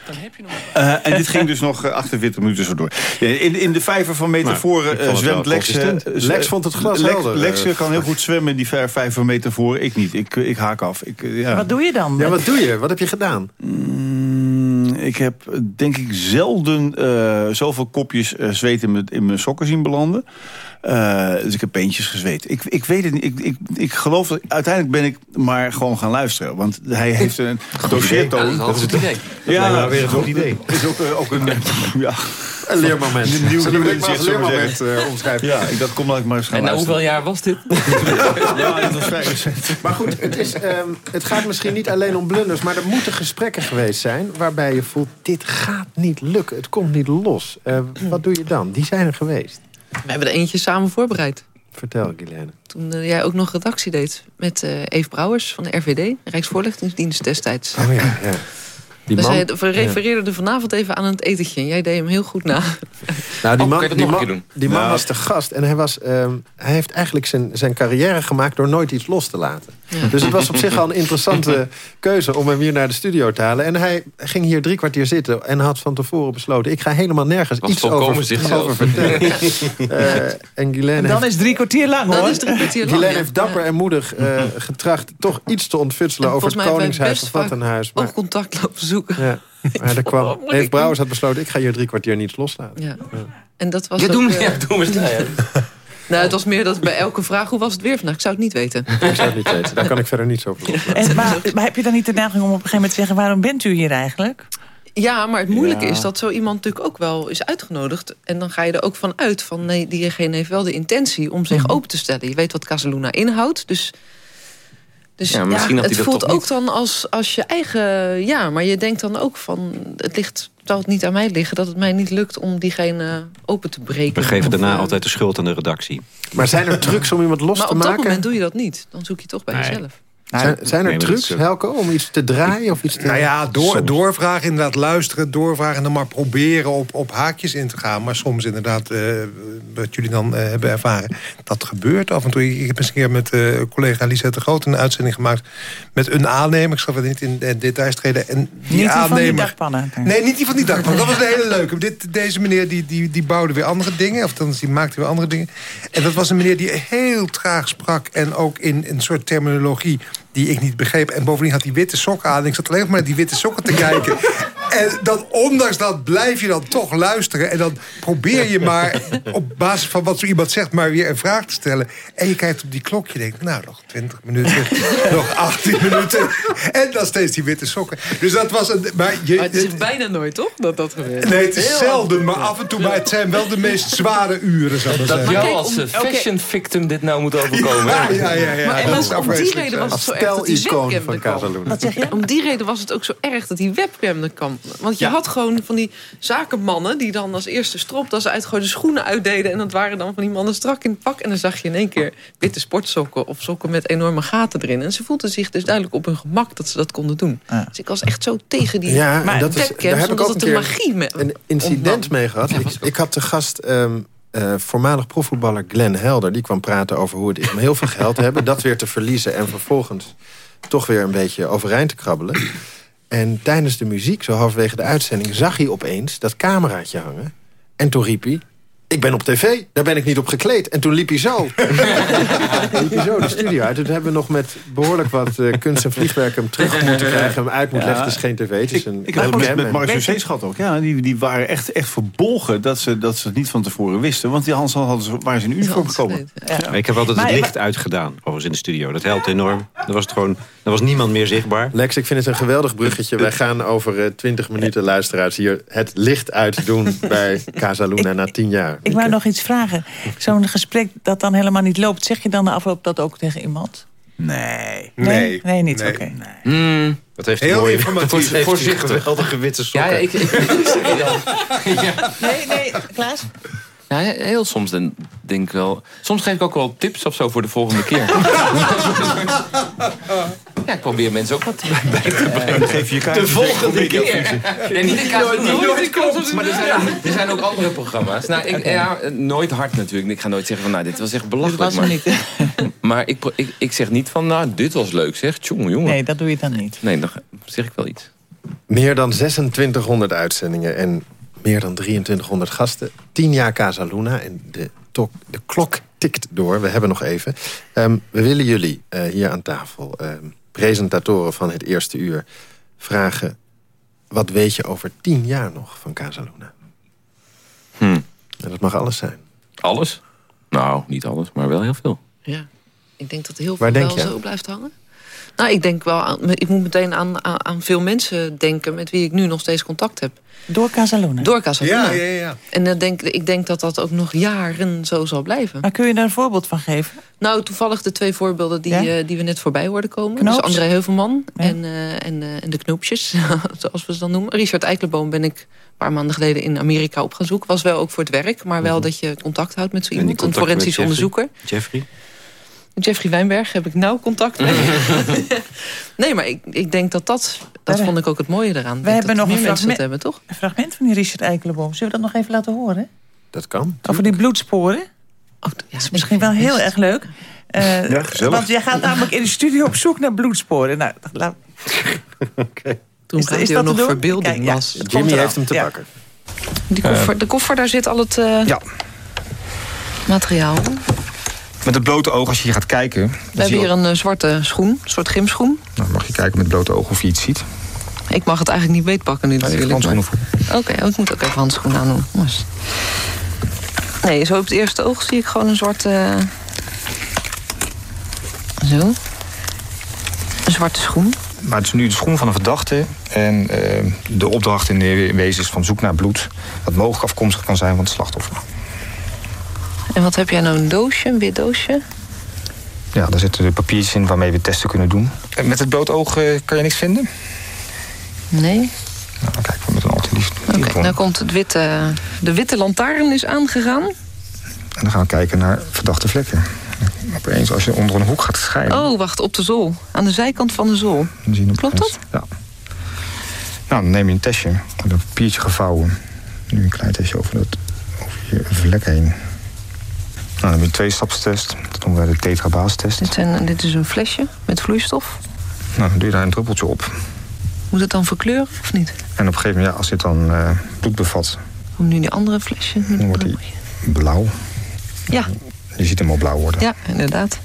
dan heb je nog... Eh, en dit ging dus nog eh, 48 minuten zo door. In, in de vijver van metaforen ik eh, zwemt Lex... eh, Lex vond het glashelder, Lex, Lex eh, kan heel goed zwemmen in die vijver van metaforen. Ik niet. Ik, ik haak af. Ik, eh, ja. Wat doe je dan? Ja, wat doe je? Wat heb je gedaan? Mm, ik heb denk ik zelden eh, zoveel kopjes eh, zweet in mijn, in mijn sokken zien belanden. Eh, dus ik heb peentjes gezweet. Ik, ik weet het niet. Ik, ik, ik geloof dat... Uiteindelijk ben ik maar gewoon gaan luisteren. Want hij heeft een dossiertoon. Ja, dat is goed idee. Ja, weer een goed idee. is ook, ook een... ja, Een leermoment. Een nieuw- nieuw als leermoment eh, omschrijven? ja ik, dat komt ik maar eens gaan En na hoeveel jaar was dit? Ja, dat was vrij recent. Maar goed, het, is, ehm, het gaat misschien niet alleen om blunders... maar er moeten gesprekken geweest zijn... waarbij je voelt, dit gaat niet lukken. Het komt niet los. Eh, wat doe je dan? Die zijn er geweest. We hebben er eentje samen voorbereid. Vertel, Guilaine. Toen eh, jij ook nog redactie deed met eh Eve Brouwers van de RVD, Rijksvoorlichtingsdienst destijds. Oh ja, ja. Die we, man- we refereerden er vanavond even aan het etentje. en Jij deed hem heel goed na. Nou, die Oh, man, die man Nou. was de gast en hij, was, ehm, hij heeft eigenlijk zijn, zijn carrière gemaakt door nooit iets los te laten. Dus het was op zich al een interessante keuze om hem hier naar de studio te halen. En hij ging hier drie kwartier zitten en had van tevoren besloten... ik ga helemaal nergens Was iets volkomen over, vertellen. Eh, en Guylaine En dan heeft, is drie kwartier lang, hoor. Dat is drie kwartier lang. Guylaine ja. heeft dapper en moedig eh, getracht... toch iets te ontfutselen En over het Koningshuis of wat een huis. Maar, Oogcontact lopen zoeken. ja, maar er kwam, ik Brouwers had besloten... ik ga hier drie kwartier niets loslaten. Ja. En dat was Ja, ook, eh, ja, doen we het. Nou, het was meer dat bij elke vraag... hoe was het weer vandaag? Ik zou het niet weten. Ik zou het niet weten. Daar kan ik verder niets over loslaten. En, maar, maar heb je dan niet de neiging om op een gegeven moment te zeggen... waarom bent u hier eigenlijk? Ja, maar het moeilijke Ja. is dat zo iemand natuurlijk ook wel is uitgenodigd. En dan ga je er ook van uit van... nee, diegene heeft wel de intentie om zich open te stellen. Je weet wat Casaluna inhoudt, dus... Dus Ja, ja, misschien had hij het voelt ook niet. dan als, als je eigen... Ja, maar je denkt dan ook van... Het ligt, zou het niet aan mij liggen dat het mij niet lukt om diegene open te breken. We geven daarna eh, altijd de schuld aan de redactie. Maar zijn er trucs om iemand los Maar te op dat maken? moment doe je dat niet. Dan zoek je toch bij Nee. jezelf. Zijn, zijn er trucs, Helco, om iets te draaien of iets te... Nou ja, door, doorvragen, inderdaad luisteren, doorvragen... en dan maar proberen op, op haakjes in te gaan. Maar soms inderdaad, eh, wat jullie dan eh, hebben ervaren... dat gebeurt af en toe. Ik heb eens een keer met eh, collega Lisette de Groot... een uitzending gemaakt met een aannemer. Ik zal er niet in details treden. En die Niet die van die aannemer... dakpannen. Nee, niet die van die dakpannen. Dat was een hele leuke. Dit, deze meneer die, die, die bouwde weer andere dingen. Of dan die maakte weer andere dingen. En dat was een meneer die heel traag sprak. En ook in een soort terminologie die ik niet begreep. En bovendien had hij witte sokken aan. Ik zat alleen maar naar die witte sokken te kijken. En dan, ondanks dat, blijf je dan toch luisteren. En dan probeer je maar op basis van wat zo iemand zegt... maar weer een vraag te stellen. En je kijkt op die klok. Je denkt, nou, nog 20 minuten. nog 18 minuten. En dan steeds die witte sokken. Dus dat was een... Maar je, Maar het is bijna nooit, toch? Dat dat gebeurt. Nee, het is Heel zelden, maar af en toe. Maar het zijn wel de meest zware uren, zou ik maar Dat zeggen. jou als eh, fashion victim dit nou moet overkomen. Ja, ja, ja. ja. Maar en dat was- om die reden was het zo erg dat die webcam er. Wat zeg je? Om die reden was het ook zo erg dat die webcam er kwam. Want je had gewoon van die zakenmannen... die dan als eerste stropdas uitgooiden, schoenen uitdeden... en dat waren dan van die mannen strak in het pak. En dan zag je in één keer witte sportsokken... of sokken met enorme gaten erin. En ze voelden zich dus duidelijk op hun gemak dat ze dat konden doen. Dus ik was echt zo tegen die Ja, en dat is, webcams... daar heb ik ook het een de magie me een incident mee gehad. ik, ik had te gast ehm, eh, voormalig profvoetballer Glenn Helder. Die kwam praten over hoe het is om heel veel geld te hebben... dat weer te verliezen en vervolgens toch weer een beetje overeind te krabbelen. En tijdens de muziek, zo halverwege de uitzending... zag hij opeens dat cameraatje hangen. En toen riep hij... Ik ben op tv, daar ben ik niet op gekleed. En toen liep hij zo. liep hij zo de studio uit. Toen hebben we nog met behoorlijk wat eh, kunst en vliegwerk... hem terug moeten krijgen, hem uit moeten leggen. Het is geen tv, het is een Ik heb het met, met Mark gehad ook. Ja, die, die waren echt, echt verbolgen dat ze, dat ze het niet van tevoren wisten. Want die Hans hadden ze, waren ze in uniform gekomen. Maar Ik heb altijd Maar- het licht uitgedaan, overigens in de studio. Dat helpt enorm. Dan was het gewoon, er was niemand meer zichtbaar. Lex, ik vind het een geweldig bruggetje. Wij gaan over eh, 20 minuten luisteraars hier het licht uitdoen bij Casa Luna na 10 jaar. Ik wou nog iets vragen. Zo'n gesprek dat dan helemaal niet loopt... zeg je dan de afloop dat ook tegen iemand? Nee. Nee? Nee, niet. Oké. Dat heeft Heel een mooie informatief. Voorzichtig. geweldige witte sokken. ja, ik, ik. Ja. Nee, nee, Klaas? Ja, heel soms dan denk ik wel. Soms geef ik ook wel tips of zo voor de volgende keer. ja, ik probeer mensen ook wat bij te brengen. Dan geef je. De volgende keer. Nee, niet in kaart. Die nooit komt. Maar er zijn, er zijn ook andere programma's. Nou, ik, ja, nooit hard natuurlijk. Ik ga nooit zeggen van, nou, dit was echt belachelijk. was maar niet. maar ik, ik zeg niet van, nou, dit was leuk, zeg. Tjonge, jongen. Nee, dat doe je dan niet. Nee, dan zeg ik wel iets. Meer dan 2600 uitzendingen en meer dan 2300 gasten. 10 jaar Casa Luna en de, tok- de klok tikt door. We hebben nog even. Ehm, we willen jullie eh, hier aan tafel, ehm, presentatoren van het eerste uur... vragen, wat weet je over 10 jaar nog van Casa Luna? Hm. En dat mag alles zijn. Alles? Nou, niet alles, maar wel heel veel. Ja, ik denk dat heel veel wel zo blijft hangen. Nou, ik denk wel, aan, ik moet meteen aan, aan, aan veel mensen denken... met wie ik nu nog steeds contact heb. Door Casaluna. Door Casaluna. Ja, ja, ja. En dan denk, ik denk dat dat ook nog jaren zo zal blijven. Maar kun je daar een voorbeeld van geven? Nou, toevallig de twee voorbeelden die, Ja? eh, die we net voorbij hoorden komen. Knoops? Dus André Heuvelman Ja. en, eh, en, eh, en de Knoopjes, zoals we ze dan noemen. Richard Eikelenboom ben ik een paar maanden geleden in Amerika op gaan zoeken. Was wel ook voor het werk, maar wel dat je contact houdt met zo iemand. Een forensisch Jeffrey? onderzoeker. Jeffrey? Jeffrey Wijnberg heb ik nauw contact mee. nee, maar ik, ik denk dat dat... Dat vond ik ook het mooie eraan. We hebben nog een fragment, hebben, toch? een fragment van die Richard Eikelenboom. Zullen we dat nog even laten horen? Dat kan. Over die bloedsporen? Oh, ja, Dat is misschien wel heel erg leuk. Eh, Ja, gezellig. Want jij gaat namelijk in de studio op zoek naar bloedsporen. Nou, dat laat- Toen Is- dat nog verbeelding Kijk, ja. was. Komt Jimmy heeft hem te Ja. pakken. Die koffer, de koffer, daar zit al het eh, Ja, materiaal. Met het blote oog als je hier gaat kijken. We hebben hier een eh, zwarte schoen, een soort gymschoen. nou, mag je kijken met het blote oog of je iets ziet. Ik mag het eigenlijk niet beetpakken nu natuurlijk. handschoenen voor. maar- Oké, oh, ik moet ook even handschoenen aandoen. Jongens. Nee, zo op het eerste oog zie ik gewoon een zwarte... Zo. Een zwarte schoen. Maar het is nu de schoen van een verdachte. En eh, de opdracht in, de, wezen is van zoek naar bloed. Dat mogelijk afkomstig kan zijn van het slachtoffer. En wat heb jij nou, een doosje, een wit doosje? Ja, daar zitten de papiertjes in waarmee we testen kunnen doen. En met het bloot oog eh, kan je niks vinden? Nee. Nou, dan kijken we met een alternatief. Oké, nou komt het witte, de witte lantaarn is aangegaan. En dan gaan we kijken naar verdachte vlekken. Opeens, als je onder een hoek gaat schijnen... Oh, wacht, op de zool. Aan de zijkant van de zool. dan zie je Klopt dat? Ja. Nou, dan neem je een testje. Met een papiertje gevouwen. Nu een klein testje over, dat, over je vlek heen. Nou, dan heb je een tweestapstest. Dat noemen we de tetrabaastest. Dit, zijn, dit is een flesje met vloeistof. Nou, dan doe je daar een druppeltje op. Moet het dan verkleuren of niet? En op een gegeven moment, ja, als dit dan eh, bloed bevat... Om nu die andere flesje dan wordt hij blauw. Ja, Je ziet hem al blauw worden. ja, inderdaad.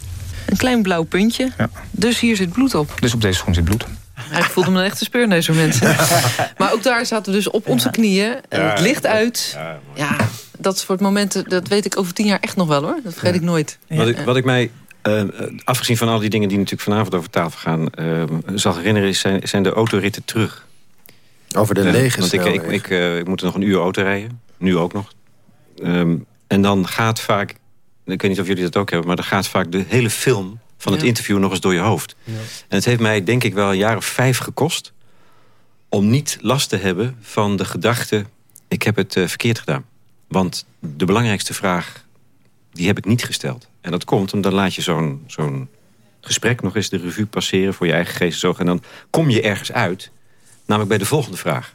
Een klein blauw puntje. Dus hier zit bloed op. Dus op deze schoen zit bloed. Ja, ik voelde me een echte speurneus voor mensen. maar ook daar zaten we dus op onze knieën. En het licht ja, uit. Ja, dat soort momenten, dat weet ik over tien jaar echt nog wel hoor. Dat vergeet ik nooit. Wat ik, wat ik mij, eh, afgezien van al die dingen die natuurlijk vanavond over tafel gaan... eh, zal herinneren, is zijn, zijn de autoritten terug. Over de Eh, lege Want ik, ik, ik, eh, ik moet er nog een uur auto rijden. Nu ook nog. Ehm, en dan gaat vaak... Ik weet niet of jullie dat ook hebben... maar dan gaat vaak de hele film van het interview nog eens door je hoofd. En het heeft mij denk ik wel een jaar of vijf gekost... om niet last te hebben van de gedachte... ik heb het eh, verkeerd gedaan. Want de belangrijkste vraag, die heb ik niet gesteld. En dat komt omdat laat je zo'n zo'n gesprek nog eens de revue passeren... voor je eigen geest. En dan kom je ergens uit, namelijk bij de volgende vraag...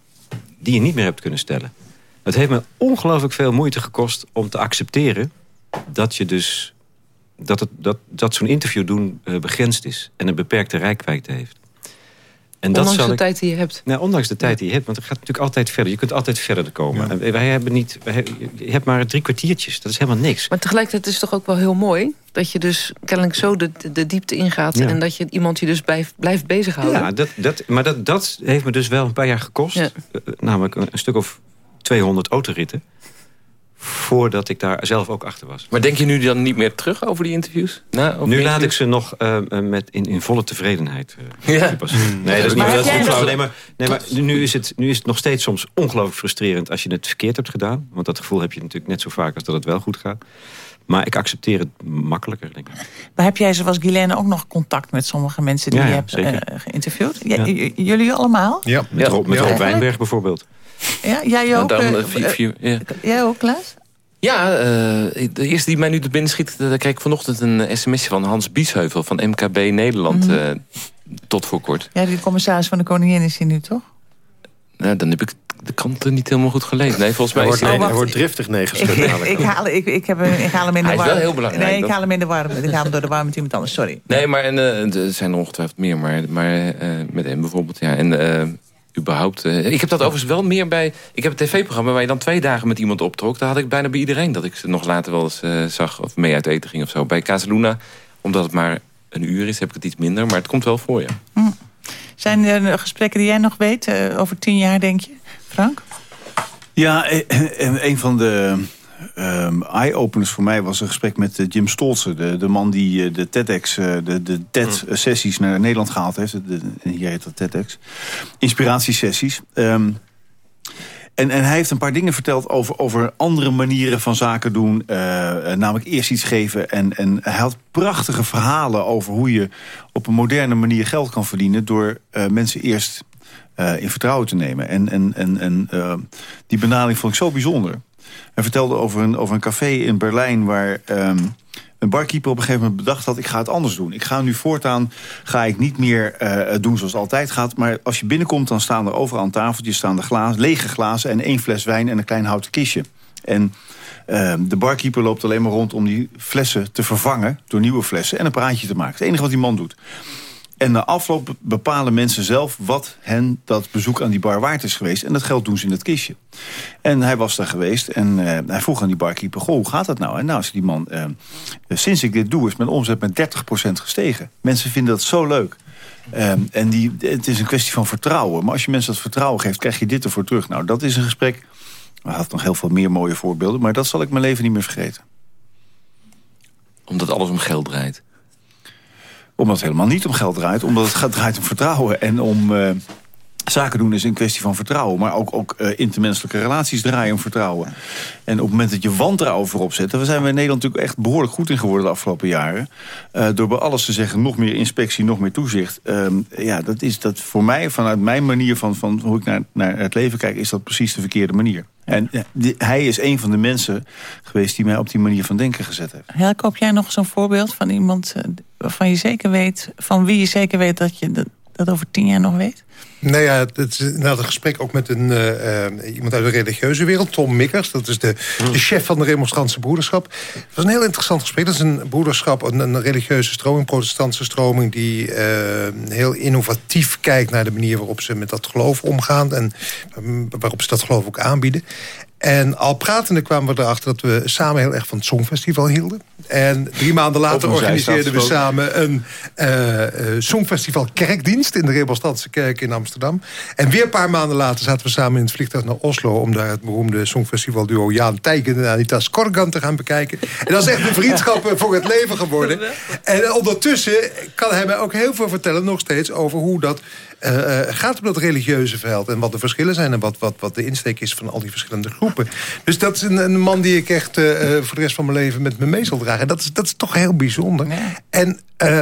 die je niet meer hebt kunnen stellen. Het heeft me ongelooflijk veel moeite gekost om te accepteren... dat je dus dat, het, dat, dat zo'n interview doen eh, begrensd is... en een beperkte rijkwijde heeft. En Ondanks zal de ik- tijd die je hebt. nou, ondanks de tijd die je hebt, want het gaat natuurlijk altijd verder. Je kunt altijd verder komen. En wij hebben niet, wij hebben- je hebt maar drie kwartiertjes. Dat is helemaal niks. Maar tegelijkertijd is het toch ook wel heel mooi... dat je dus kennelijk zo de, de, diepte ingaat... Ja. en dat je iemand je dus blijft, blijft bezighouden. Ja, dat, dat, maar dat, dat heeft me dus wel een paar jaar gekost. Eh, namelijk een, een stuk of 200 autoritten. Voordat ik daar zelf ook achter was. Maar denk je nu dan niet meer terug over die interviews? Nou, over Nu laat ik ze nog eh, eh, met in, in volle tevredenheid eh, Ja. toepassen. Nee, dat is niet Maar dat is flauw. Nee, maar, nee, maar nu, is het, nu is het nog steeds soms ongelooflijk frustrerend... als je het verkeerd hebt gedaan. Want dat gevoel heb je natuurlijk net zo vaak als dat het wel goed gaat. Maar ik accepteer het makkelijker, denk ik. Maar heb jij zoals Guilaine ook nog contact met sommige mensen die Ja, je hebt geïnterviewd? J- Ja. j- Jullie allemaal? Ja, met Rob, met Ja. Rob Wijnberg bijvoorbeeld. Ja, jij ook? dan, eh, eh, vier- vier- ja. Jij ook, Klaas? Ja, eh, de eerste die mij nu te binnen schiet... daar kreeg ik vanochtend een sms'je van Hans Biesheuvel... van MKB Nederland, Mhm. eh, tot voor kort. Ja, die commissaris van de Koningin is hier nu, toch? Nou, dan heb ik de kranten niet helemaal goed gelezen. Nee, volgens mij Hij is hij... hij wordt driftig Ik, neergeschud. ik, ik haal, ik, ik, heb, hem- ik haal hem in de Hij is wel heel belangrijk, Nee, ik haal hem in de war. Ik haal hem door de war met iemand anders, sorry. Nee, maar en, eh, er zijn er ongetwijfeld meer, maar, maar eh, met hem bijvoorbeeld. Ja. En eh, überhaupt. eh, ik heb dat overigens wel meer bij. Ik heb een tv-programma waar je dan twee dagen met iemand optrok. Daar had ik bijna bij iedereen dat ik ze nog later wel eens eh, zag of mee uit eten ging of zo. Bij Casaluna, omdat het maar een uur is, heb ik het iets minder, maar het komt wel voor je. Zijn er gesprekken die jij nog weet eh, over tien jaar, denk je? Frank? Ja, een van de ehm, eye-openers voor mij was een gesprek met eh, Jim Stolze. De, de man die eh, de TEDx, eh, de, de TED-sessies naar Nederland gehaald heeft. De, hier heet dat TEDx. Inspiratiesessies. Ehm, en, en hij heeft een paar dingen verteld over, over andere manieren van zaken doen. namelijk eerst iets geven. En, en hij had prachtige verhalen over hoe je op een moderne manier geld kan verdienen... door mensen eerst in vertrouwen te nemen. En, en, en, die benadering vond ik zo bijzonder. Hij vertelde over een, over een café in Berlijn... waar ehm, een barkeeper op een gegeven moment bedacht had... ik ga het anders doen. Ik ga nu voortaan ga ik niet meer eh, doen zoals altijd gaat. Maar als je binnenkomt, dan staan er overal aan tafeltjes... staan er glazen, lege glazen en één fles wijn en een klein houten kistje. En ehm, de barkeeper loopt alleen maar rond om die flessen te vervangen... door nieuwe flessen en een praatje te maken. Het enige wat die man doet. En na afloop bepalen mensen zelf wat hen dat bezoek aan die bar waard is geweest. En dat geld doen ze in het kistje. En hij was daar geweest en eh, hij vroeg aan die barkeeper... Goh, hoe gaat dat nou? En nou is die man... eh, sinds ik dit doe is mijn omzet met 30% gestegen. Mensen vinden dat zo leuk. Ehm, en die, het is een kwestie van vertrouwen. Maar als je mensen dat vertrouwen geeft, krijg je dit ervoor terug. Nou, dat is een gesprek... Hij had nog heel veel meer mooie voorbeelden... maar dat zal ik mijn leven niet meer vergeten. Omdat alles om geld draait. Omdat het helemaal niet om geld draait. Omdat het gaat, draait om vertrouwen. En om, eh, Zaken doen is een kwestie van vertrouwen. Maar ook, ook eh, intermenselijke relaties draaien om vertrouwen. En op het moment dat je wantrouwen voorop zet... daar zijn we in Nederland natuurlijk echt behoorlijk goed in geworden de afgelopen jaren. Eh, door bij alles te zeggen, nog meer inspectie, nog meer toezicht. Ehm, ja, dat is dat voor mij, vanuit mijn manier van, van hoe ik naar, naar het leven kijk... is dat precies de verkeerde manier. En ja, die- hij is een van de mensen geweest die mij op die manier van denken gezet heeft. Helke, heb jij nog zo'n voorbeeld van iemand eh, waarvan je zeker weet... van wie je zeker weet dat je dat over tien jaar nog weet? Nou ja, het is inderdaad een gesprek ook met een, eh, eh, iemand uit de religieuze wereld. Tom Mikkers, dat is de, de chef van de remonstrantse broederschap. Het was een heel interessant gesprek. Dat is een broederschap, een, een religieuze stroming, protestantse stroming... die eh, heel innovatief kijkt naar de manier waarop ze met dat geloof omgaan... en waarop ze dat geloof ook aanbieden. En al pratende kwamen we erachter dat we samen heel erg van het Songfestival hielden. En drie maanden later organiseerden we samen een eh, eh, Songfestival kerkdienst... in de Rebelstadse kerk in Amsterdam. En weer een paar maanden later zaten we samen in het vliegtuig naar Oslo... om daar het beroemde Songfestival duo Jaan Tijken en Anita Skorgan te gaan bekijken. En dat is echt een vriendschap voor het leven geworden. En ondertussen kan hij mij ook heel veel vertellen nog steeds... over hoe dat eh, eh, gaat op dat religieuze veld... en wat de verschillen zijn en wat, wat, wat de insteek is van al die verschillende groepen. Dus dat is een, een man die ik echt eh, voor de rest van mijn leven met me mee zal dragen. En dat is, dat is toch heel bijzonder. En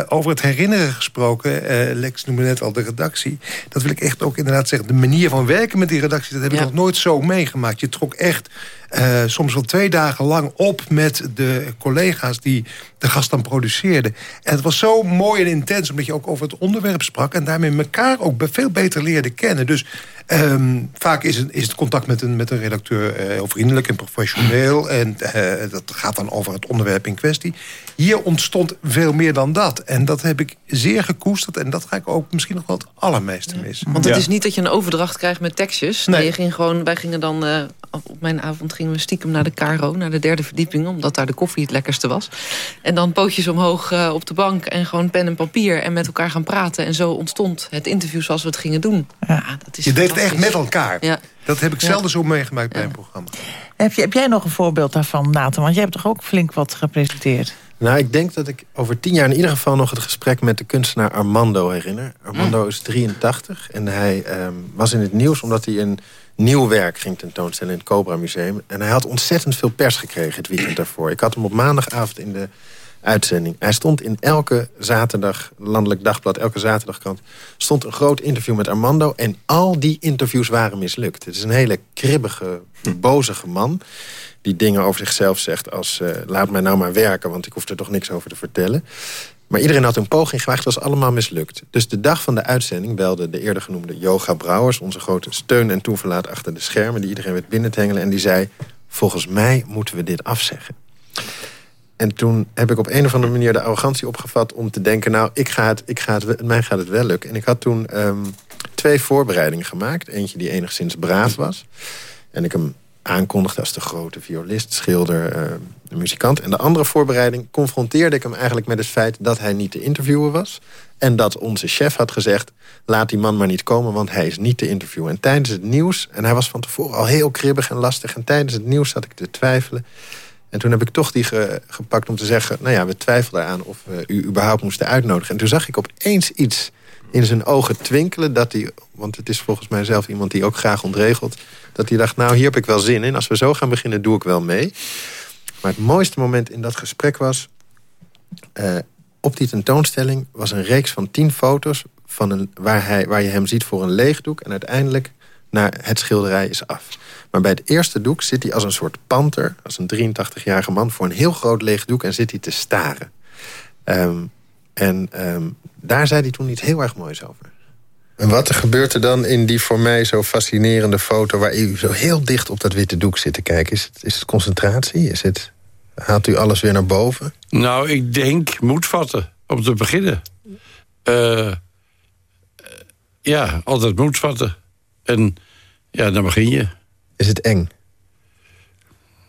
over het herinneren gesproken, Lex noemde net al de redactie... dat wil ik echt ook inderdaad zeggen. De manier van werken met die redactie, dat heb ik nog nooit zo meegemaakt. Je trok echt eh, soms wel twee dagen lang op met de collega's... die de gast dan produceerden. En het was zo mooi en intens, omdat je ook over het onderwerp sprak... en daarmee elkaar ook veel beter leerde kennen. Dus ehm, vaak is het, is het contact met een, met een redacteur eh, heel vriendelijk en professioneel... en eh, dat gaat dan over het onderwerp in kwestie. Hier ontstond veel meer dan dat. En dat heb ik zeer gekoesterd. En dat ga ik ook misschien nog wel het allermeeste missen. Want het is niet dat je een overdracht krijgt met tekstjes. Nee. Nee. je ging gewoon, wij gingen dan, eh, op mijn avond gingen we stiekem naar de Caro, naar de derde verdieping, omdat daar de koffie het lekkerste was. En dan pootjes omhoog eh, op de bank en gewoon pen en papier en met elkaar gaan praten. En zo ontstond het interview zoals we het gingen doen. Ja, dat is Je deed het echt met elkaar. Ja. Dat heb ik Ja. zelden zo meegemaakt bij een programma. Heb, je, heb jij nog een voorbeeld daarvan, Nathan? Want jij hebt toch ook flink wat gepresenteerd? Nou, ik denk dat ik over tien jaar in ieder geval nog het gesprek met de kunstenaar Armando herinner. Armando is 83 en hij ehm, was in het nieuws omdat hij een nieuw werk ging tentoonstellen in het Cobra Museum. En hij had ontzettend veel pers gekregen het weekend daarvoor. Ik had hem op maandagavond in de uitzending. Hij stond in elke zaterdag, Landelijk Dagblad, elke zaterdagkrant... stond een groot interview met Armando. En al die interviews waren mislukt. Het is een hele kribbige, bozige man... die dingen over zichzelf zegt als... eh, laat mij nou maar werken, want ik hoef er toch niks over te vertellen. Maar iedereen had een poging gewaagd, was allemaal mislukt. Dus de dag van de uitzending belde de eerder genoemde Yoga Brouwers... onze grote steun en toeverlaat achter de schermen... die iedereen werd binnen. En die zei, volgens mij moeten we dit afzeggen. En toen heb ik op een of andere manier de arrogantie opgevat... om te denken, nou, ik ga het, ik ga het, mij gaat het wel lukken. En ik had toen ehm, twee voorbereidingen gemaakt. Eentje die enigszins braaf was. En ik hem aankondigde als de grote violist, schilder, eh, muzikant. En de andere voorbereiding confronteerde ik hem eigenlijk met het feit... dat hij niet te interviewen was. En dat onze chef had gezegd... laat die man maar niet komen, want hij is niet te interviewen. En tijdens het nieuws, en hij was van tevoren al heel kribbig en lastig... en tijdens het nieuws zat ik te twijfelen... En toen heb ik toch die ge- gepakt om te zeggen... nou ja, we twijfelden aan of we u überhaupt moesten uitnodigen. En toen zag ik opeens iets in zijn ogen twinkelen... dat hij, want het is volgens mij zelf iemand die ook graag ontregelt... dat hij dacht, nou, hier heb ik wel zin in. Als we zo gaan beginnen, doe ik wel mee. Maar het mooiste moment in dat gesprek was... eh, op die tentoonstelling was een reeks van tien foto's... Van een, waar, hij, waar je hem ziet voor een leegdoek... en uiteindelijk naar het schilderij is af. Maar bij het eerste doek zit hij als een soort panter... als een 83-jarige man voor een heel groot leeg doek... en zit hij te staren. Ehm, en ehm, daar zei hij toen iets heel erg moois over. En wat gebeurt er dan in die voor mij zo fascinerende foto... waar u zo heel dicht op dat witte doek zit te kijken? Is het, is het concentratie? Is het, haalt u alles weer naar boven? Nou, ik denk moed vatten om te beginnen. Eh, eh, ja, altijd moed vatten. En ja, dan begin je. Is het eng?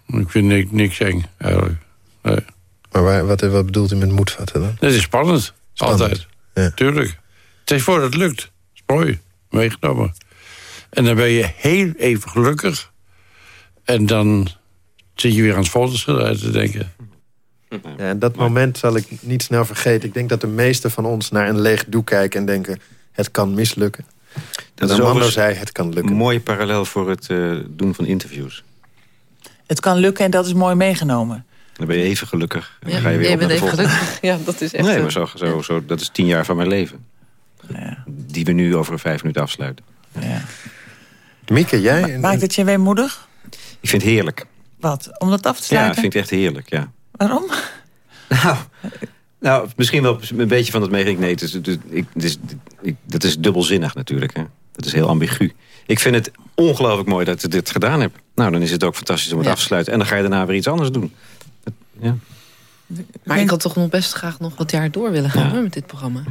Ik vind niks, niks eng, eigenlijk. Nee. Maar waar, wat, wat bedoelt u met moed vatten dan? Het is spannend, Spannend, altijd. Ja. Tuurlijk. Het is voor het lukt. Dat is mooi, meegenomen. En dan ben je heel even gelukkig. En dan zit je weer aan het fotoschilderij te denken. Ja, en dat moment zal ik niet snel vergeten. Ik denk dat de meesten van ons naar een leeg doek kijken en denken... het kan mislukken. En is Armando overigens zei, het kan lukken. Een mooie parallel voor het eh, doen van interviews. Het kan lukken en dat is mooi meegenomen. Dan ben je even gelukkig. En dan Ja, ga je weer jij op naar bent de even volgende. gelukkig. Ja, dat is echt Nee, maar zo, zo, zo, dat is tien jaar van mijn leven. Die we nu over vijf minuten afsluiten. Mieke, jij? Maakt het je weemoedig? Ik vind het heerlijk. Wat? Om dat af te Ja, sluiten? ik vind het echt heerlijk, ja. Waarom? Nou, misschien wel een beetje van het meegekregen. Nee, het is, het is- ik, het is, ik, dat is dubbelzinnig natuurlijk. Hè. Dat is heel ambigu. Ik vind het ongelooflijk mooi dat ik dit gedaan heb. Nou, dan is het ook fantastisch om het Ja. af te sluiten. En dan ga je daarna weer iets anders doen. Ja. Maar ik had toch nog best graag nog wat jaar door willen gaan hoor, met dit programma.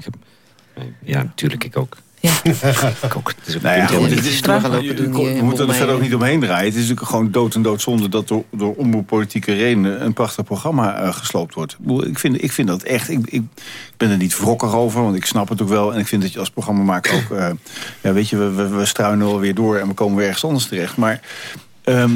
Ja, natuurlijk, ik ook. Ja. ik ook. Het is ook Nou ja, punt is je- doen je- we moeten er verder ook niet omheen draaien. Het is natuurlijk gewoon dood en doodzonde dat door, door omroeppolitieke redenen een prachtig programma eh, gesloopt wordt. Ik vind, ik vind dat echt. Ik, ik ben er niet wrokkig over, want ik snap het ook wel. En ik vind dat je als programmamaker ook. eh, ja, weet je, we, we, we struinen wel weer door en we komen weer ergens anders terecht. Maar. ehm,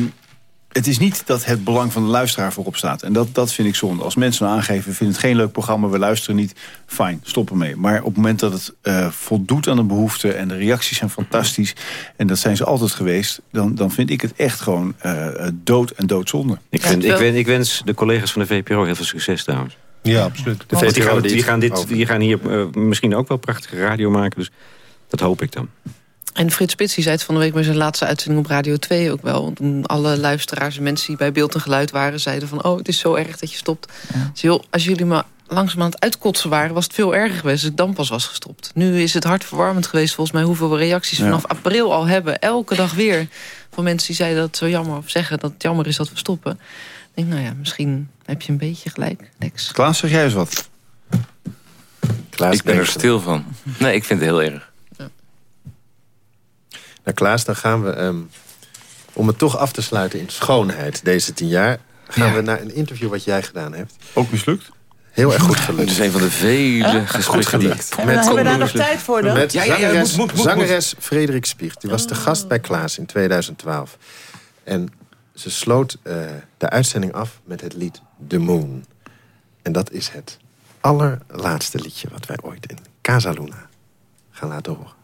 het is niet dat het belang van de luisteraar voorop staat. En dat, dat vind ik zonde. Als mensen nou aangeven, we vinden het geen leuk programma... we luisteren niet, fijn, stop ermee. Maar op het moment dat het eh, voldoet aan de behoefte... en de reacties zijn fantastisch... en dat zijn ze altijd geweest... dan, dan vind ik het echt gewoon eh, dood en doodzonde. Ik, vind, ik, wens, ik wens de collega's van de VPRO heel veel succes trouwens. Ja, absoluut. De VPRO die, gaan, dit, die gaan hier eh, misschien ook wel prachtige radio maken. Dus dat hoop ik dan. En Frits Spits die zei het van de week bij zijn laatste uitzending op Radio 2 ook wel. Toen alle luisteraars en mensen die bij beeld en geluid waren... zeiden van, oh, het is zo erg dat je stopt. Dus joh, als jullie maar langzaam aan het uitkotsen waren... was het veel erger geweest als ik dan pas was gestopt. Nu is het hartverwarmend geweest volgens mij... hoeveel we reacties Ja. vanaf april al hebben. Elke dag weer. Van mensen die zeiden dat het zo jammer... of zeggen dat het jammer is dat we stoppen. Ik denk, nou ja, misschien heb je een beetje gelijk, Lex. Klaas, zeg jij eens wat? Klaas ik ben er stil van. Nee, ik vind het heel erg. Nou Klaas, dan gaan we, ehm, om het toch af te sluiten in schoonheid deze tien jaar... gaan we naar een interview wat jij gedaan hebt. Ook mislukt? Heel erg goed gelukt. Het is een van de vele Goed gesprekken die... dan hebben we daar nog tijd voor dan? Met Ja, ja, ja, zangeres, moet, moet, moet, zangeres Frederik Spiert. Die was de gast bij Klaas in 2012. En ze sloot eh, de uitzending af met het lied The Moon. En dat is het allerlaatste liedje wat wij ooit in Casa Luna gaan laten horen.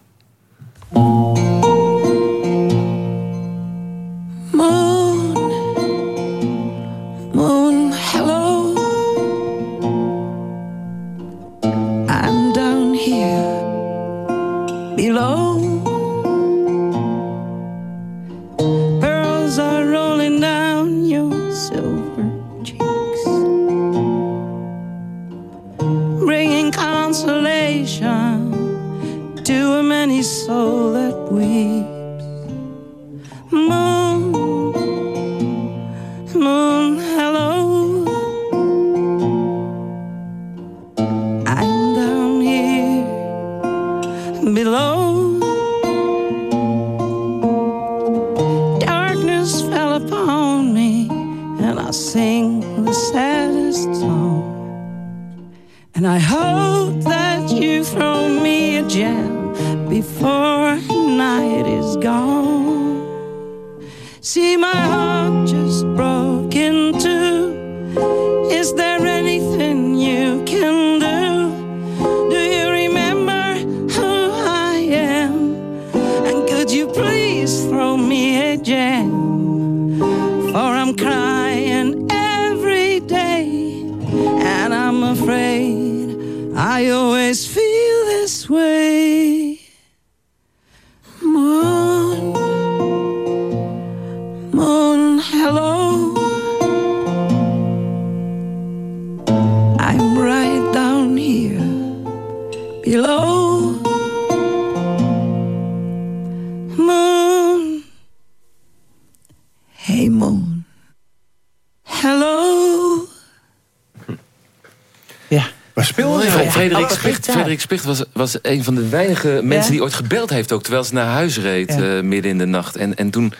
Waar speelde ja. Frederik Oh, Spicht. Frederik Spicht was, was een van de weinige mensen Ja? die ooit gebeld heeft... ook terwijl ze naar huis reed Ja. eh, midden in de nacht. En, en toen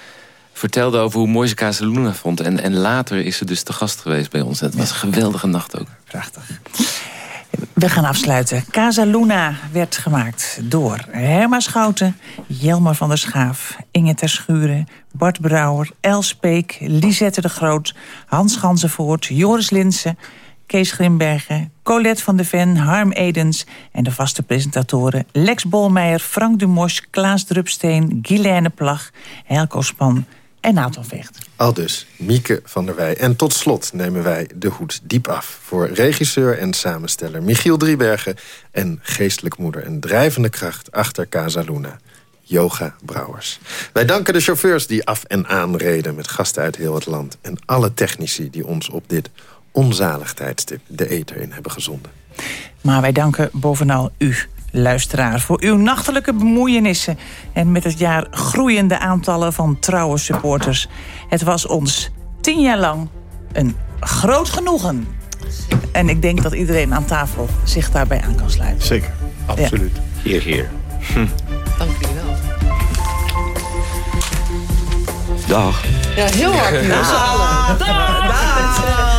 vertelde over hoe mooi ze Casaluna vond. En, en later is ze dus te gast geweest bij ons. Het was een geweldige nacht ook. Prachtig. We gaan afsluiten. Casa Luna werd gemaakt door Herma Schouten, Jelmer van der Schaaf, Inge ter Schuren, Bart Brouwer, Els Peek, Lisette de Groot, Hans Ganzenvoort, Joris Linsen, Kees Grimbergen, Colette van de Ven, Harm Edens... en de vaste presentatoren Lex Bolmeijer, Frank Dumos... Klaas Drupsteen, Guilaine Plag, Helco Span en Nathan Vecht. Al dus Mieke van der Wij. En tot slot nemen wij de hoed diep af... voor regisseur en samensteller Michiel Driebergen... en geestelijk moeder en drijvende kracht achter Casa Luna... Yoga Brouwers. Wij danken de chauffeurs die af en aan reden... met gasten uit heel het land. En alle technici die ons op dit onzalig tijdstip de eter in hebben gezonden. Maar wij danken bovenal u, luisteraar... voor uw nachtelijke bemoeienissen... en met het jaar groeiende aantallen van trouwe supporters. Het was ons tien jaar lang een groot genoegen. En ik denk dat iedereen aan tafel zich daarbij aan kan sluiten. Zeker, absoluut. Hier, hier. Hm. Dank jullie wel. Dag. Ja, heel hard. Dag. Dag. Dag.